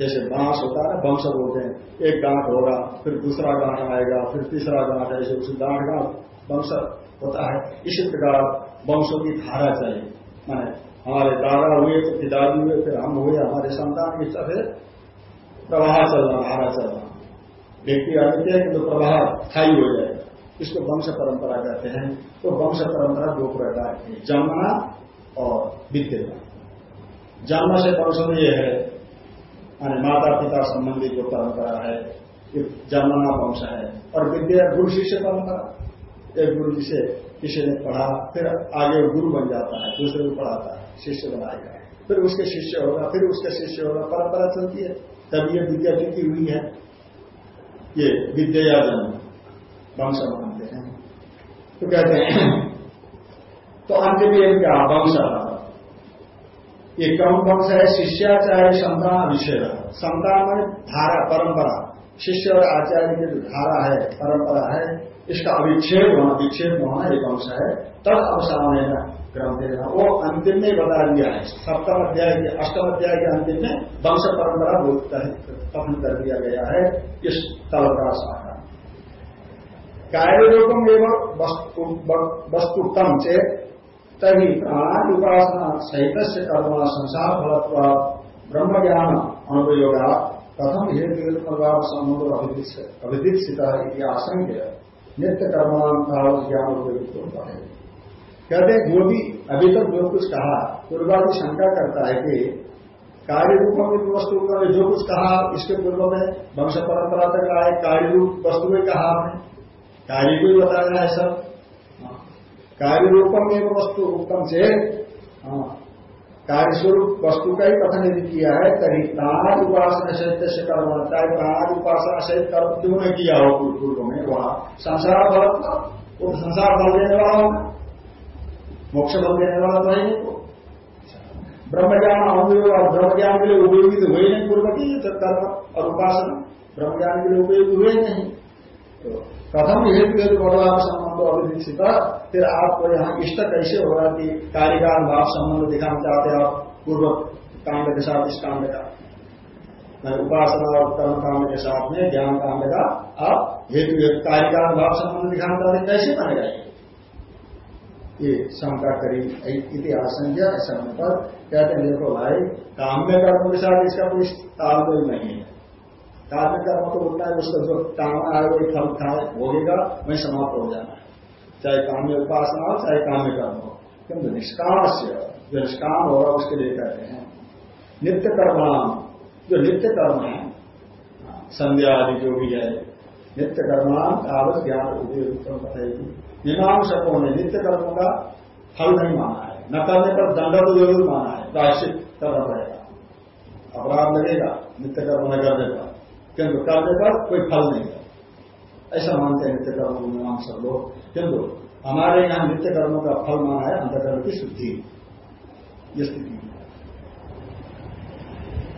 जैसे बाँस होता है वंश बोलते हैं। एक गांठ होगा, फिर दूसरा गांठ आएगा, फिर तीसरा गांठ ऐसे उस गांठ का वंश होता है। इसी प्रकार वंशों की धारा चाहिए। माने हमारे दादा हुए तो पिताजी हुए, फिर हम हुए, हमारे संतान की फिर प्रवाह चलना, धारा चलना। व्यक्ति आदित्य है कि तो प्रवाह स्थायी हो जाएगा। इसको वंश परंपरा कहते हैं। तो वंश परंपरा दो प्रकार की जन्मना और विद्या जन्म से वंश में यह है माने माता पिता संबंधी जो परंपरा है जन्मना वंश है, और विद्या गुरु शिष्य परंपरा। एक गुरु जी से किसी ने पढ़ा, फिर आगे गुरु बन जाता है, दूसरे को पढ़ाता है, शिष्य बनाएगा। फिर उसके शिष्य होगा, फिर उसके शिष्य होगा, परंपरा चलती है। तब ये विद्या टिकी हुई है, ये विद्या जन्म वंश मानते हैं। तो कहते हैं तो अंत में क्या, वंश ये कौन वंश है? शिष्याचार्य संतान विषय संतान में धारा, परंपरा। शिष्य और आचार्य की जो धारा है, परंपरा है, इसका अविच्छेद होना विच्छेद होना एक वंश है? तब अवसान है ग्रंथ वो अंतिम में बता दिया है। सप्तम अध्याय के, अष्टम अध्याय के अंतिम में वंश परंपरा कथन कर दिया गया है इस तल का शाखा कार्य रूपम एवं वस्तुतम से तभी प्राण उपासना सहित से कर्म संसार फलत्व ब्रह्म ज्ञान अनुपयोगा प्रथम हेतु संबंध अभिदीक्षित आशंक्य नित्य कर्मान काल ज्ञान उपयुक्त होता है कहते जो भी अभी तक जो कुछ कहा पूर्वादि शंका करता है कि कार्य रूप में वस्तु में जो कुछ कहा इसके पूर्व में वंश परंपरा तक आए कार्य रूप वस्तु में कहा आपने कार्य को बताया है सब। कार्य रूपम एक वस्तु उत्तम से हाँ, कार्य स्वरूप वस्तु का ही कथन यदि किया है तभी प्राण उपासना सहित से कर्म चाहे प्राण उपासना सहित कर्म क्यों ने किया हो पूर्व में? वहाँ संसार फल वो तो संसार फल देने वाला होगा। मोक्ष फल देने वाला तो है तो ब्रह्म ज्ञान अनुयोग और ब्रह्म ज्ञान के लिए उपयोगी तो हुए नहीं पूर्व की कर्म और उपासना ब्रह्म ज्ञान के लिए उपयोगी हुए नहीं। तो प्रथम हेतु हेतु बदलाव संबंध अभिदीक्षित फिर आपको यहाँ इष्ट कैसे हो होगा कि कार्यकाल भाव संबंध दिखाना चाहते आप पूर्व कांड के साथ इस कांड का उपासना और कर्म कांड के साथ में ज्ञान कांड का आप हेतु हेतु कार्यकाल भाव संबंध दिखाना चाहते कैसे बनेगा ये? शंका करी इतिहास ऐसा पर कहते हैं, देखो भाई काम में कर्म के साथ इसका कोई तालमेल नहीं है। कार्य कर्म तो उतना है, उसका जो काम आए, वही फल खाए, भोगेगा, वही समाप्त हो जाना है। चाहे काम में उपासना हो, चाहे काम में कर्म हो। किंतु निष्काम से जो निष्काम हो होगा, उसके लिए कहते हैं। नित्य कर्माम जो नित्य कर्म है, संध्या आदि जो भी है, नित्य कर्माम कावत ज्ञान उपयोग बताएगी मीमांसकों ने नित्य कर्मों का फल नहीं माना है। न करने पर दंड तो ज़रूर माना है। प्रायश्चित करना पड़ेगा अपराध लगेगा, नित्य कर्म न करने पर। किंतु करने पर कोई फल नहीं है। ऐसा मानते हैं नित्य कर्म मीमांस सब लोग। किंतु हमारे यहाँ नित्य कर्मों का फल माना है अंतकर्म की शुद्धि। ये स्थिति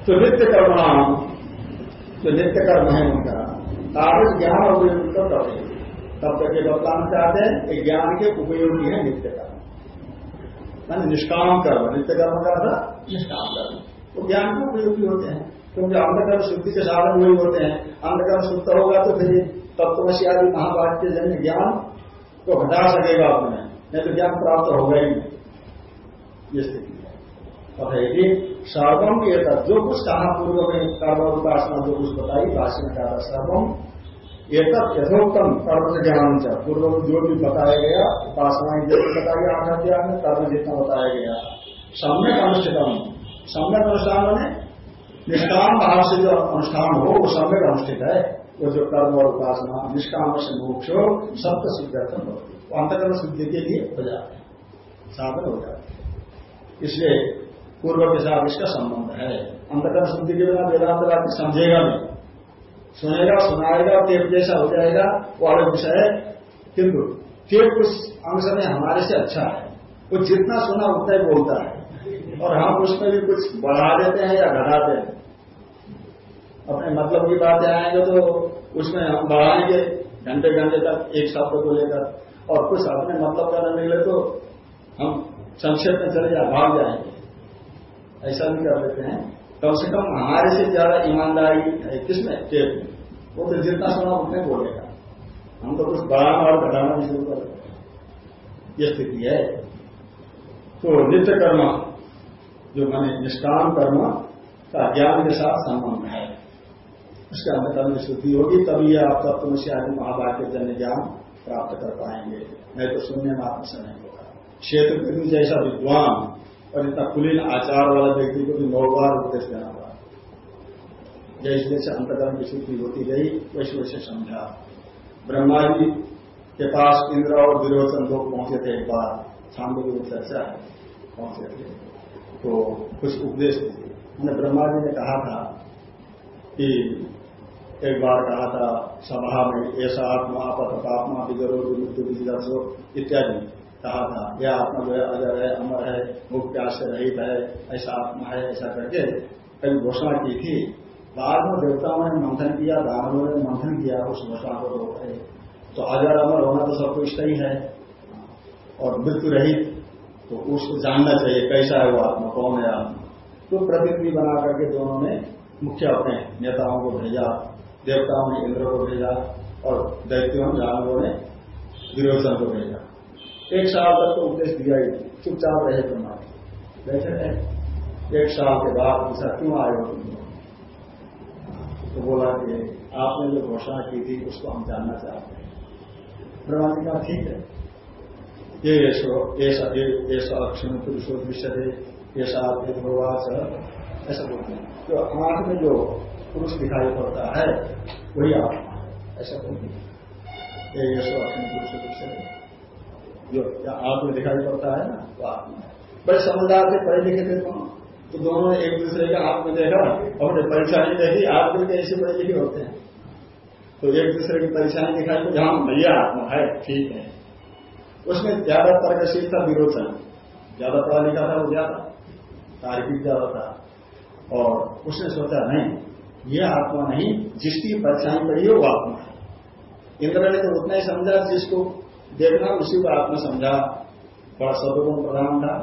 तो नित्य कर्म जो नित्य कर्म है उनका तारक ज्ञान और विरुद्ध कर तब तक ये बतलाना चाहते हैं कि ज्ञान के उपयोगी है नित्य कर्म मैंने निष्काम कर्म नित्य कर्म का था निष्काम कर्म। वो ज्ञान के उपयोगी होते हैं। क्योंकि अंधकर्म शुद्धि के साधन वही होते हैं। अंधकर्म शुद्ध होगा तो फिर तत्वशी आदि महावाक्य जन्य ज्ञान को हटा सकेगा अपने। नहीं तो ज्ञान प्राप्त होगा ही नहीं। ये स्थिति है। सर्वम के जो कुछ कहा पूर्व में कर्म उपासना, जो कुछ बताई भाषण का सर्वम एक यथोत्तम कर्म ज्ञान पूर्व जो भी बताया गया उपासना जो भी बताई आध्यात्म में कर्म जितना बताया गया। सम्यक अनुष्ठितम। सम्यक अनुष्ठान में निष्काम भाव से जो अनुष्ठान हो, वो सम्यक अनुष्ठित है। वो जो कर्म और उपासना, निष्काम से मोक्ष हो सप्त सिद्धार्थम हो। वो अंतकर्म शुद्धि के लिए हो जाते हैं। साधन हो जाते हैं। इसलिए पूर्व के साथ इसका संबंध है। अंतकर्म शुद्धि के बिना वेदांत वाक्य समझेगा नहीं। सुनेगा, सुनाएगा टेप जैसा हो जाएगा, वो अलग विषय है। किंतु टेप कुछ अंश में हमारे से अच्छा है। वो जितना सुना, उतना ही बोलता है। और हम उसमें भी कुछ बढ़ा देते हैं या घटाते हैं। अपने मतलब की बात आएँगे तो उसमें हम बढ़ाएँगे घंटे घंटे तक, एक शब्द को लेकर। और कुछ अपने मतलब करने निकले तो हम संक्षेप में चले जाए भाग जाएँगे। ऐसा भी कर लेते हैं। कम से कम हमारे से ज़्यादा ईमानदारी है किसमें टेप में वो तो जितना सुना उतने बोलेगा। हम तो कुछ बढ़ाना और घटाना भी शुरू कर ये स्थिति है। तो नित्य कर्म, जो मैंने निष्काम कर्म का ज्ञान के साथ संबंध है। उसके अंदर में शुद्धि होगी, तभी यह आप तत्व से आदि महावाक्य जन्य ज्ञान प्राप्त कर पाएँगे। नहीं तो सुनने में आपको से नहीं होगा। क्षेत्र जैसा विद्वान और इतना कुलीन आचार वाला व्यक्ति को भी नौ बार उपदेश देना पड़ा। जैसे जैसे अंतकरण की शुद्धि होती गई वैसे वैसे समझा। ब्रह्मा जी के पास इंद्र और विरोचन लोग पहुँचे थे एक बार छांदो की चर्चा पहुँचे थे। तो कुछ उपदेश दिए। मैंने ब्रह्मा जी ने कहा था कि एक बार कहा था सभा में ऐसा आत्मा पात्मा विजरो मृत्यु इत्यादि। कहा था, यह आत्मा जो है अजर है, अमर है, मुख प्यास से रहित है, ऐसा आत्मा है, ऐसा करके कभी घोषणा की थी। बाद में देवताओं ने मंथन किया दानवों ने मंथन किया, उस घोषणा को रोक रहे तो अजर, अमर होना तो सबको इष्ट ही है। और मृत्यु रहित तो उसको जानना चाहिए, कैसा है वो आत्मा, कौन है आत्मा। तो प्रतिनिधि बना करके दोनों ने मुख्य अपने नेताओं को भेजा। देवताओं ने, इंद्र को भेजा और दैत्यों, जानवरों ने विरोचन को भेजा। एक साल तक तो उपदेश दिया ही चुपचाप रहे ब्रह्मा बैठे रहे। एक साल के बाद ऐसा क्यों आए हो तुम तो बोला कि, आपने जो घोषणा की थी, उसको हम जानना चाहते हैं। ब्रह्मा जी कहा ठीक है। ये ऐसा अक्षण पुरुषो दृश्य थे ऐसा भगवास ऐसा बोलते हैं। तो आँख में जो पुरुष दिखाई पड़ता है, वही आत्मा ऐसा हैं। ऐसा अक्षण पुरुष दृश्य थे जो आत्म दिखाई पड़ता है ना, वो आत्मा है। बड़े समझदार से पढ़े लिखे थे तुम तो दोनों एक दूसरे का आत्म देखा और परेशानी देखी आत्म के ऐसे पढ़े लिखे होते हैं। तो एक दूसरे की परेशानी दिखाई तो जहाँ भैया आत्मा है, ठीक है। उसमें ज़्यादा तर्कशील था विरोचन ज़्यादा पढ़ा लिखा था, वो ज़्यादा। तार्किक ज़्यादा था। और उसने सोचा, नहीं ये आत्मा नहीं, जिसकी परीक्षाएँ पढ़ी हो वो आत्मा है। इंद्र ने तो उतना ही समझा, जिसको देखना उसी को आत्मा समझा। बड़ा सदगुण प्रधान था।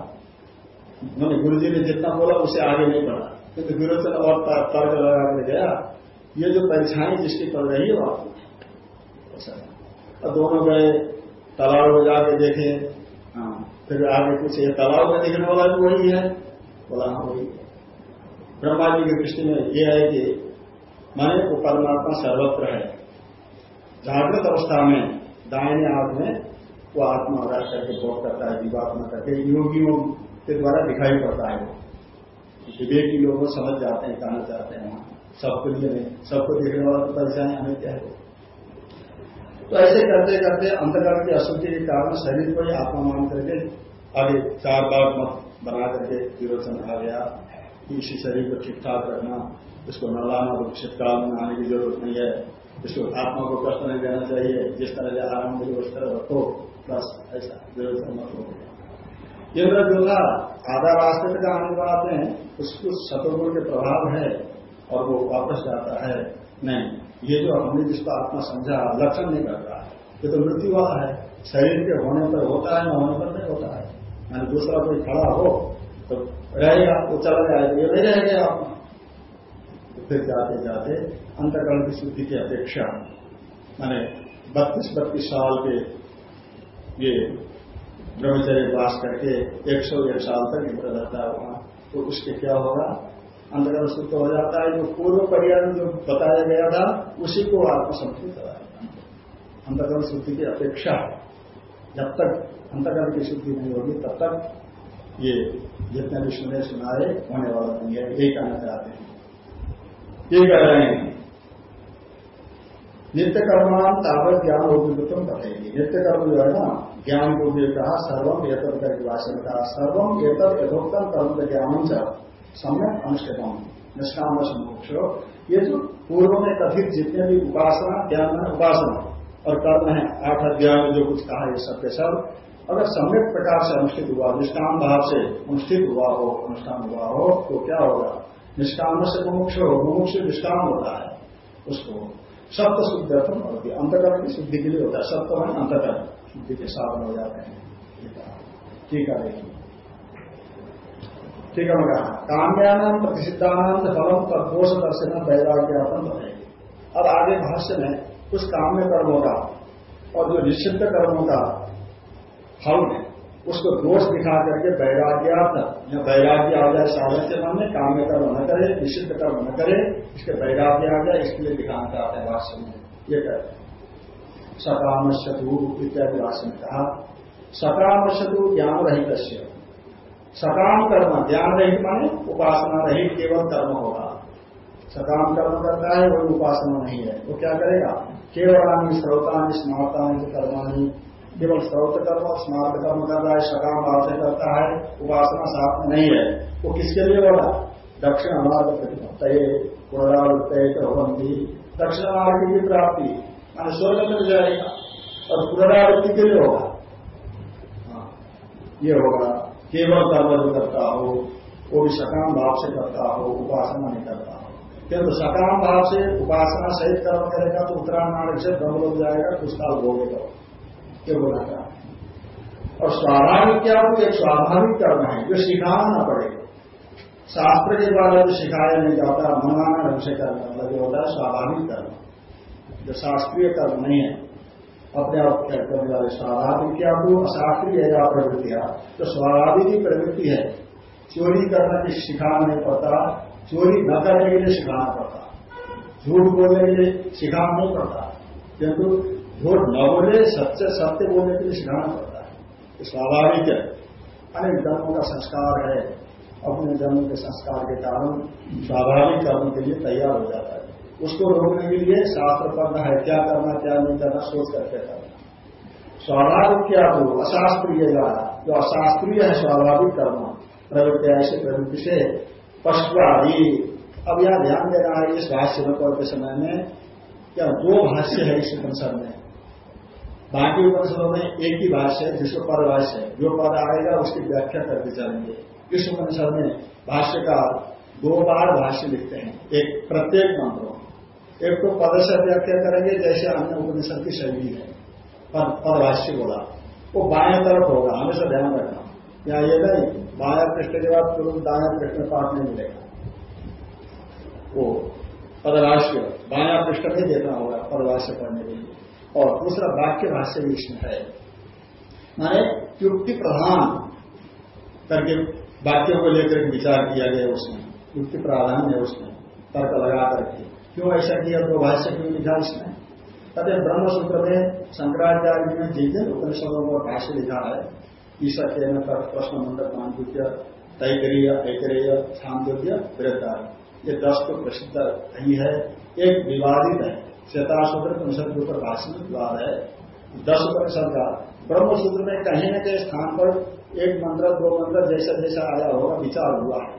मैंने गुरु जी ने जितना बोला, उसे आगे नहीं पढ़ा किंतु विरोचन और तर्क लगा के गया। ये जो परीक्षाएँ जिसकी पड़ रही है, वो आत्मा और दोनों गए, तालाब में जाके देखे। हाँ फिर आगे कुछ ये तालाब में देखने वाला भी वही है। बोला हाँ वही ब्रह्मा जी की दृष्टि में यह है कि माने वो परमात्मा सर्वत्र है। जागृत अवस्था में, दाहिने हाथ में वो आत्मा रख करके भोग करता है, जीवात्मा करके योगियों के द्वारा दिखाई पड़ता है वो। विवेकी लोग समझ जाते हैं कहना चाहते हैं। सबके लिए नहीं, सबको देखने वाला तो परेशानी हमें क्या है? तो ऐसे करते करते अंतकरण की अशुद्धि के कारण शरीर को ही आत्मा मान करके आगे चार बार मत बना करके विरोचन आ गया इसी शरीर को ठीक ठाक रखना। इसको न लाना तो शीतकाल में आने की ज़रूरत नहीं है इसको आत्मा को कष्ट नहीं देना चाहिए, जिस तरह से आराम मिले उस तरह रखो, बस ऐसा विरोचन मत हो गया इंद्र जो था, आधा रास्ते तक आने वाले हैं, उसको शत्रुगुण के प्रभाव है और वो वापस जाता है। नहीं, ये जो हमने जिसको आत्मा समझा, लक्षण नहीं कर रहा ये तो मृत्यु वाला है। शरीर के होने पर होता है, न होने पर नहीं होता है। मैंने दूसरा कोई खड़ा हो तो रहेगा वो चला जाएगा। ये नहीं रहेगा तो फिर जाते जाते अंतकरण की शुद्धि की अपेक्षा, मैंने बत्तीस बत्तीस साल के ये ब्रह्मचर्य वास करके एक सौ एक साल तक इंद्र रहता है वहाँ। तो उसके क्या होगा? अंतकरण शुद्ध हो जाता है। जो पूर्व पर्याय जो बताया गया था, उसी को आत्मसमर्पित कराया अंतकरण शुद्धि की अपेक्षा, जब तक अंतकरण की शुद्धि नहीं होगी, तब तक ये जितने भी सुने, सुनाए, होने वाला नहीं है। यही कहना चाहते हैं। ये कह रहे हैं। नित्य कर्मान तावत ज्ञान उपयुक्तम बताएँगे नित्य कर्म जो है ना, ज्ञान को भी कहा सर्वम एतद करके भाषण कहा सर्वम एतद यथोक्तम कर्म का ज्ञान सम्यक अनुष्ठितम। निष्काम मोक्ष ये जो पूर्व में कथित जितने भी उपासना, ज्ञान है, उपासना और कर्म है, आठ अध्याय में जो कुछ कहा, ये सब के सब अगर सम्यक प्रकार से अनुष्ठित हुआ, निष्काम भाव से अनुष्ठित हुआ हो, अनुष्ठान हुआ हो तो क्या होगा? निष्काम से मुमुक्ष हो मुमुक्ष निष्काम होता है। उसको सप्त शुद्ध होती है। अंतकरण की शुद्धि के लिए होता है। सप्त में अंतकरण। शुद्धि के साधन हो जाते हैं। ठीक है, देखिए। ठीक है कहा काम्यानाम प्रतिषिद्धानाम फलम तदोष दर्शन वैराग्यापन बनेगी अब आगे भाष्य में कुछ काम्य कर्मों का और जो निश्चित कर्मों का फल में उसको दोष दिखा करके वैराग्यात या वैराग्य आ जाए, साधन के मन में काम्य कर्म न करे, निषिद्ध कर्म न करे, इसके वैराग्य आ जाए, इसके लिए दिखाना चाहते हैं भाष्य में ये कहते सकाम शत्रु इत्यादि में कहा। सकाम शत्रु ज्ञान रहित सकाम कर्म ज्ञान रहित माने उपासना रहित केवल कर्म होगा। सकाम कर्म करता है, वही उपासना नहीं है। वो क्या करेगा? केवल श्रोतानी, स्मारतानी, कर्मानी केवल स्रोत कर्म और स्मार्त कर्म कर रहा है सकाम भाव से करता है उपासना साथ में नहीं है। वो किसके लिए होगा दक्षिण मार्ग तय पुनरावृत्त होती दक्षिण मार्ग की प्राप्ति मान स्वर्ग मिल जाएगा। और पुनरावृत्ति के लिए होगा। हाँ, ये होगा। केवल कर्म जो करता हो वो भी सकाम भाव से करता हो उपासना नहीं करता हो। किंतु सकाम भाव से उपासना सहित कर्म करेगा तो उत्तरायण मार्ग से ब्रह्म जाएगा कुछ काल भोगेगा। ये बोला था। और स्वाभाविक क्या हो एक स्वाभाविक कर्म है, जो सिखाना न पड़ेगा शास्त्र के द्वारा जो सिखाया नहीं जाता, मनमाना ढंग से करना मतलब जो होता है स्वाभाविक कर्म। जो शास्त्रीय कर्म नहीं है, अपने आप करने वाले स्वाभाविक क्या हो अशास्त्रीय है प्रवृत्ति है? तो स्वाभाविक ही प्रवृत्ति है। चोरी करना की सिखाना नहीं पड़ता, चोरी न करने के लिए सिखाना पड़ता। झूठ बोलने के लिए सिखाना नहीं पड़ता। किंतु झूठ न बोले सत्य सत्य बोलने के लिए सिखाना पड़ता है। ये स्वाभाविक है। अनेक जन्मों का संस्कार है। अपने जन्म के संस्कार के कारण स्वाभाविक कर्म के लिए तैयार हो जाता है। उसको रोकने के लिए शास्त्र पढ़ना है, क्या करना, क्या नहीं करना, सोच करके करना। स्वाभाविक क्या हो अशास्त्रीय जाना जो अशास्त्रीय है स्वाभाविक कर्म, प्रवृत्ति ऐसे प्रवृत्ति से पशु आदि अब यहाँ ध्यान देना है इस भाष्य में पढ़ते समय में क्या दो भाष्य है इस संसद में। बाकी उपनिषदों में एक ही भाष्य है, जिसको पर भाष्य है। जो पद आएगा, उसकी व्याख्या करते चलेंगे इस उपनिषद में भाष्यकार दो बार भाष्य लिखते हैं, एक प्रत्येक मंत्रों एक तो पद से व्याख्या करेंगे, जैसे अन्य उपनिषद की शैली है। पर पदभाष्य बोला। वो बाएँ तरफ़ होगा, हमेशा ध्यान रखना। या ये नहीं बाया पृष्ठ के बाद तुरंत दाया पृष्ठ में पाठ नहीं मिलेगा। वो पदभाष्य बाया पृष्ठ में देखना होगा पदभाष्य पढ़ने के लिए। और दूसरा वाक्य भाष्य भी इसमें है। माने युक्ति प्रधान करके वाक्यों को लेकर विचार किया गया उसमें। युक्ति प्राधान है उसमें, तर्क लगा करके। क्यों ऐसा किया तो भाष्य क्यों लिखा इसमें कहते ब्रह्मसूत्र में शंकराचार्य ने जिन उपनिषदों को भाष्य लिखा है ईसा के प्रश्न मंडल मानवीय तैतरीय, ऐतरेय छांदोग्य वृद्धा ये दस तो प्रसिद्ध ही है, एक विवादित है। श्वेताशोत्र परिषद के ऊपर भाषण विवाद है। दस उपनिषद का ब्रह्म सूत्र में कहीं न कहीं स्थान पर एक मंत्र, दो मंत्र, जैसा जैसा आया होगा, विचार हुआ है।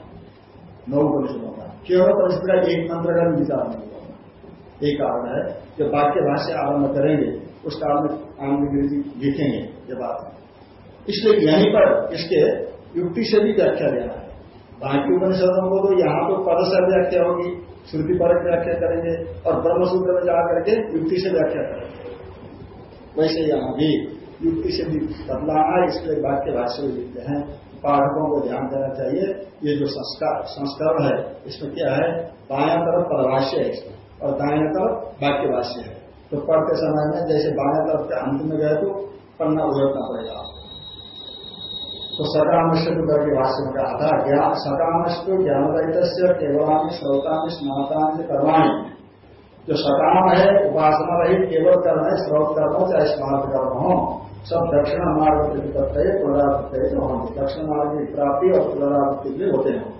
नौ उपनिषदों का। केवल परिषद का एक मंत्र का भी विचार नहीं होगा एक कारण है, जो वाक्य भाष्य आरंभ करेंगे, उस काल में आनंद गिरी जी लिखेंगे ये बात। इसलिए यहीं पर इसके युक्ति से भी व्याख्या देना है। बाकी उपनिषदों को तो यहाँ तो पद से व्याख्या होगी। श्रुति पर व्याख्या करेंगे और ब्रह्मसूत्र में जाकर के युक्ति से व्याख्या करेंगे। वैसे यहाँ भी युक्ति से भी बदलाना है इसलिए वाक्य भाष्य लिखते हैं। पाठकों को ध्यान देना चाहिए ये जो संस्कार संस्करण है इसमें क्या है? बाया तरफ़ परभाष्य है इसमें और दाया तरफ़ वाक्य भाष्य है। तो पढ़ते समय में जैसे बाया तरफ़ के अंत में गए तो पढ़ना उलटना पड़ेगा। तो सकामश करके में कहा था ज्ञान सकामश तो ज्ञान रहित केवलानी श्रोतानी स्नातानी कर्माणी जो सकाम है, उपासना रहित केवल कर्म है स्रोत कर्म हो, चाहे स्मार्ट कर्म हो, सब दक्षिण मार्ग प्रतिपत्त है तो होंगे। दक्षिण मार्ग की प्राप्ति और पुनरावृत्ति भी होते हैं।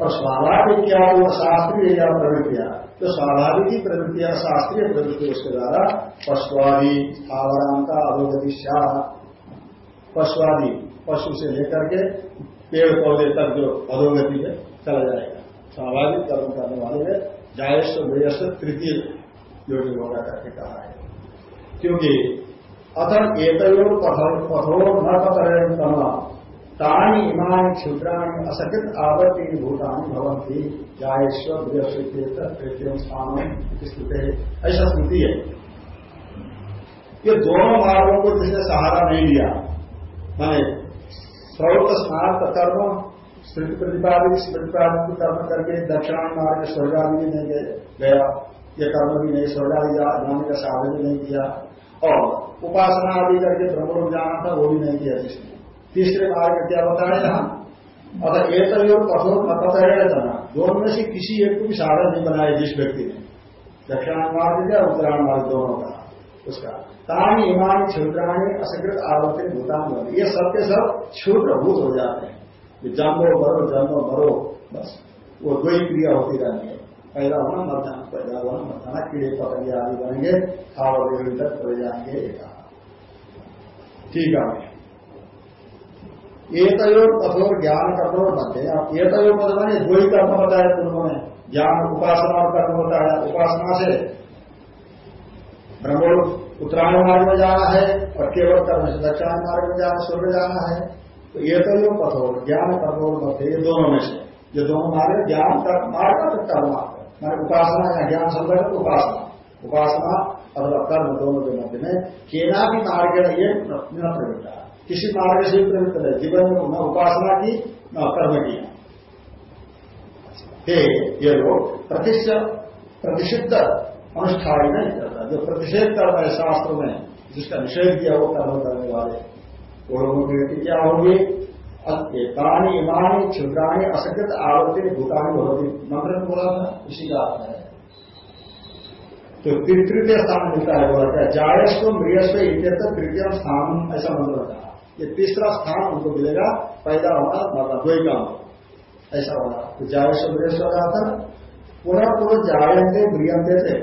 और स्वाभाविक क्या वो शास्त्रीय या प्रवृत्तियाँ जो स्वाभाविक ही प्रवृत्तियाँ शास्त्रीय प्रवृत्ति उसके द्वारा पशुआदि आवरांता अधोगति पशुआदि पशु से लेकर के पेड़ पौधे तक जो अधोगति में चला जाएगा। स्वाभाविक कर्म करने वाले में जायस्व व्ययस्व तृतीय योगी होगा करके कहा है। क्योंकि अतः एक कठोर न कतरण तानी इमानी क्षुद्राणी असकृत आवर्ती भूतानी भवंती जायस्व व्यवस्थित तृतीय स्थान स्थित। है ऐसा स्मृति है। ये दोनों मार्गों को जिसने सहारा नहीं लिया, मैंने स्रोत स्मार्त कर्म स्मृति प्रतिपादित स्मृति प्राप्त कर्म करके दक्षिणान मार्ग स्वर्गादि भी नहीं गया। ये कर्म भी नहीं स्वर्गादि जाने का साधन भी नहीं किया। और उपासना आदि करके ब्रह्मलोक जाना था, वो भी नहीं किया जिसने। तीसरे मार्ग क्या बताया यहाँ? अगर एक तो कठोर है जाना दोनों में से किसी एक को भी साधन नहीं बनाया जिस व्यक्ति ने। दक्षिणान मार्ग या उत्तरायण मार्ग दोनों का। उसका। तानी ईमान क्षुद्राणी असकृत आवर्तित भूतान ये सब के सब क्षुद्रभूत हो जाते हैं। जन्मो भरो जन्मो भरो बस। वो दो ही क्रिया होती रहनी है। पैदा होना मर जाना पैदा होना मर जाना कीड़े पकड़िए आदि बनेंगे खाओ तक पड़ जाएँगे ठीक है। एक कठोर ज्ञान कठोर हैं आप एक पद बने दो ही कर्म बताया पूर्व में ज्ञान उपासना और कर्म है उपासना से ब्रह्मोड़ उत्तरायण मार्ग में जाना है और केवल कर्म से दक्षिणायण मार्ग में जाना स्वर्ग जाना है। तो ये तो जो कठोर, ज्ञान कठोर मत ये दोनों में से। ये दोनों मार्ग, ज्ञान का मार्ग तो कर्म मार्ग। मैंने उपासना या ज्ञान है उपासना। उपासना और कर्म दोनों के मध्य में। केना भी मार्ग ये न प्रवृत्ता किसी मार्ग से प्रवृत्त है जीवन में न उपासना की, न कर्म किया ये लोग प्रतिष्ठ प्रतिषिद्ध अनुष्ठान नहीं करता। जो प्रतिषेध कर है शास्त्र में, जिसका निषेध किया वो कर्म करने वाले। वो लोगों की गति क्या होगी? तानी इमानी छिद्राणी असकृत आवर्तित भूतानी होती मंत्र में बोला था, इसी का अर्थ है। तो तृतीय स्थान मिलता है, बोला क्या जायस्व मृयस्व इत्यर्थ तृतीय स्थान ऐसा मंत्र था ये तीसरा स्थान उनको मिलेगा, पैदा होना, मरना, दो काम ऐसा होगा। तो जायस्व मृयस्व का था पुनः पुनः जायंते म्रियंते से।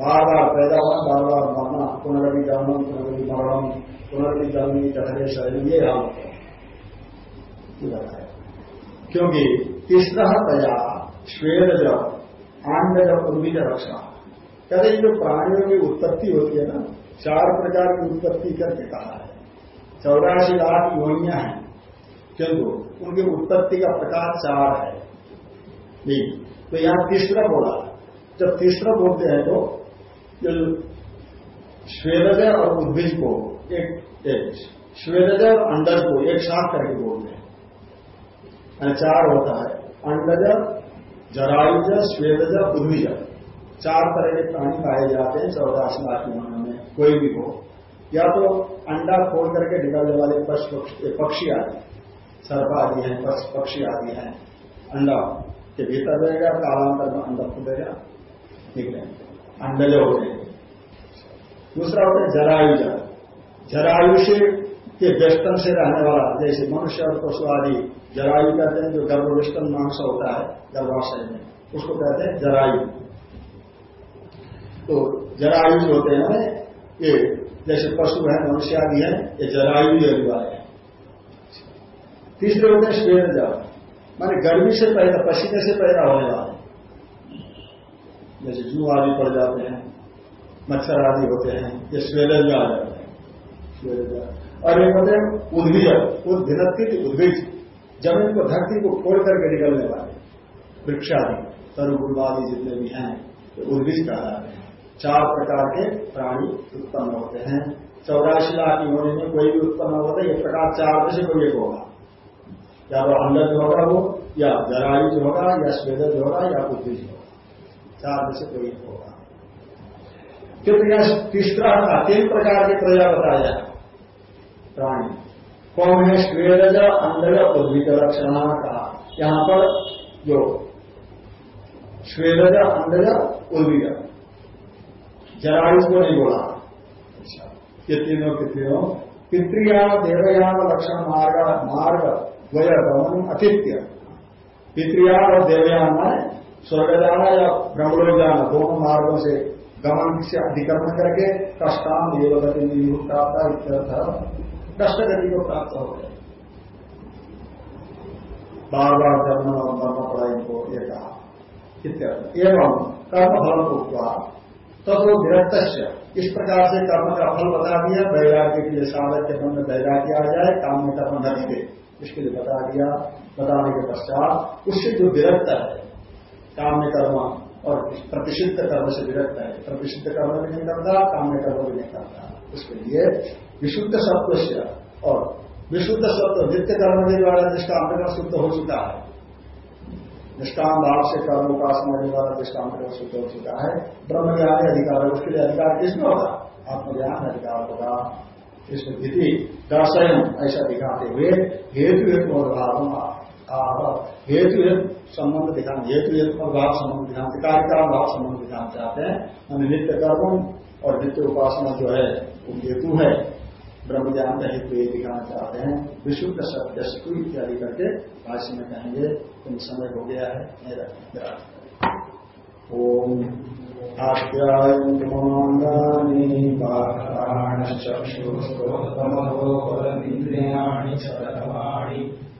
बार बार पैदा होना बार बार मरना पुनर्वी जन्म पुनर्वी मरणम पुनर्विदमी जठरे शरीर ये राम क्योंकि तीसरा तया, श्वेत जब आंड जब उर्मित रक्षा कहते जो प्राणियों की उत्पत्ति होती है ना, चार प्रकार की उत्पत्ति करके कहा है। चौरासी लाख योनिया हैं, किंतु उनकी उत्पत्ति का प्रकार चार है। नहीं तो यहाँ तीसरा बोला, जब तीसरा बोलते हैं तो जो श्वेत और उद्भिज को एक एक और अंडज को एक साथ करके बोलते हैं। चार होता है, अंडज, जरायुज स्वेदज उद्विज चार तरह के प्राणी पाए जाते हैं, चौदह लाख में, कोई भी हो। या तो अंडा खोल करके निकलने वाले पक्षी आदि, सर्प आदि हैं पक्षी आदि हैं, अंडा के भीतर रहेगा कालांतर में अंडा खुलेगा निकले अंडज होते हैं दूसरा होता है जरायुज। जरायुष के व्यस्तन से रहने वाला, जैसे मनुष्य और पशु आदि, जरायु कहते हैं, जो गर्भविष्टन मांस होता है, गर्भाशय में, उसको कहते हैं जरायु। तो जरायु होते हैं, ये जैसे पशु है, मनुष्य आदि है, ये जरायु वाले हैं। तीसरे होते हैं स्वेद माने गर्मी से पैदा, पसीने से पैदा होने वाले। जैसे जू आदि पड़ जाते हैं, मच्छर आदि होते हैं, ये स्वेद आ जाते हैं। और एक होते हैं उद्भिज उद्भिनती उद्भिज ज़मीन को, धरती को खोल करके निकलने वाले वृक्ष आदि आदि जितने भी हैं तो उद्भिज कहा जाते हैं। चार प्रकार के प्राणी उत्पन्न होते हैं। चौरासी लाख होने में कोई भी उत्पन्न होता है ये प्रकार चार में से कोई एक होगा। या वो अंडज होगा वो, या जरायुज होगा, या स्वेदज होगा, या उद्भिज होगा। चार में से कोई एक होगा। फिर यह तीसरा तीन प्रकार के प्रजा बताया। प्राणी। कौन है स्वेदज अंडज उद्भिज लक्षण कहा यहाँ पर जो स्वेदज अंडज उद्भिज जरायुष को नहीं बोला। ये तीनों के तीनों। पितृयान देवयान लक्षण, मार्ग मार्ग द्वय गमन अतिथ्य। पितृयान और देवयान में स्वर्ग जाना या ब्रह्मलोक जाना दोनों मार्गों से गमन से अधिक्रमण करके कष्टान देवगति प्राप्त इत्यर्थ कष्ट गति को प्राप्त हो गए बार बार करना और मरना पड़ा इनको ये एवं कर्म फल को तब वो विरक्त इस प्रकार से कर्म का फल बता दिया, वैराग्य के लिए साधक के मन में वैराग्य आ जाए, काम में कर्म न दिखे। इसके लिए बता दिया, बताने के पश्चात, उससे जो विरक्त है काम में कर्म और प्रतिषिद्ध कर्म से विरक्त है। प्रतिषिद्ध कर्म भी नहीं करता, काम्य कर्म भी नहीं करता। उसके लिए विशुद्ध सत्व से और विशुद्ध सत्व नित्य कर्म के द्वारा अंतर्गत शुद्ध हो चुका है। निष्काम भाव से कर्म उपासना के द्वारा निष्काम शुद्ध हो चुका है। ब्रह्म ज्ञान अधिकार है उसके लिए अधिकार किसमें होगा? आत्मज्ञान अधिकार होगा। इसमें विधि दर्शयन ऐसा दिखाते हुए हेतु हेतु भाव हेतु संबंध दिखाना हेतु हेतु भाव संबंध दिखाते कार्य भाव संबंध दिखाना चाहते हैं हम नित्य कर्म और नित्य उपासना जो है, वो हेतु है। ब्रह्म ज्ञान का हेतु ये दिखाना चाहते हैं। विशुद्ध सत्य इत्यादि करके भाष्य में कहेंगे, तुम समय हो गया है मेरा ओम आप्यायमानी चक्षुस्तमोपरमिन्द्रियाणि सर्वाणि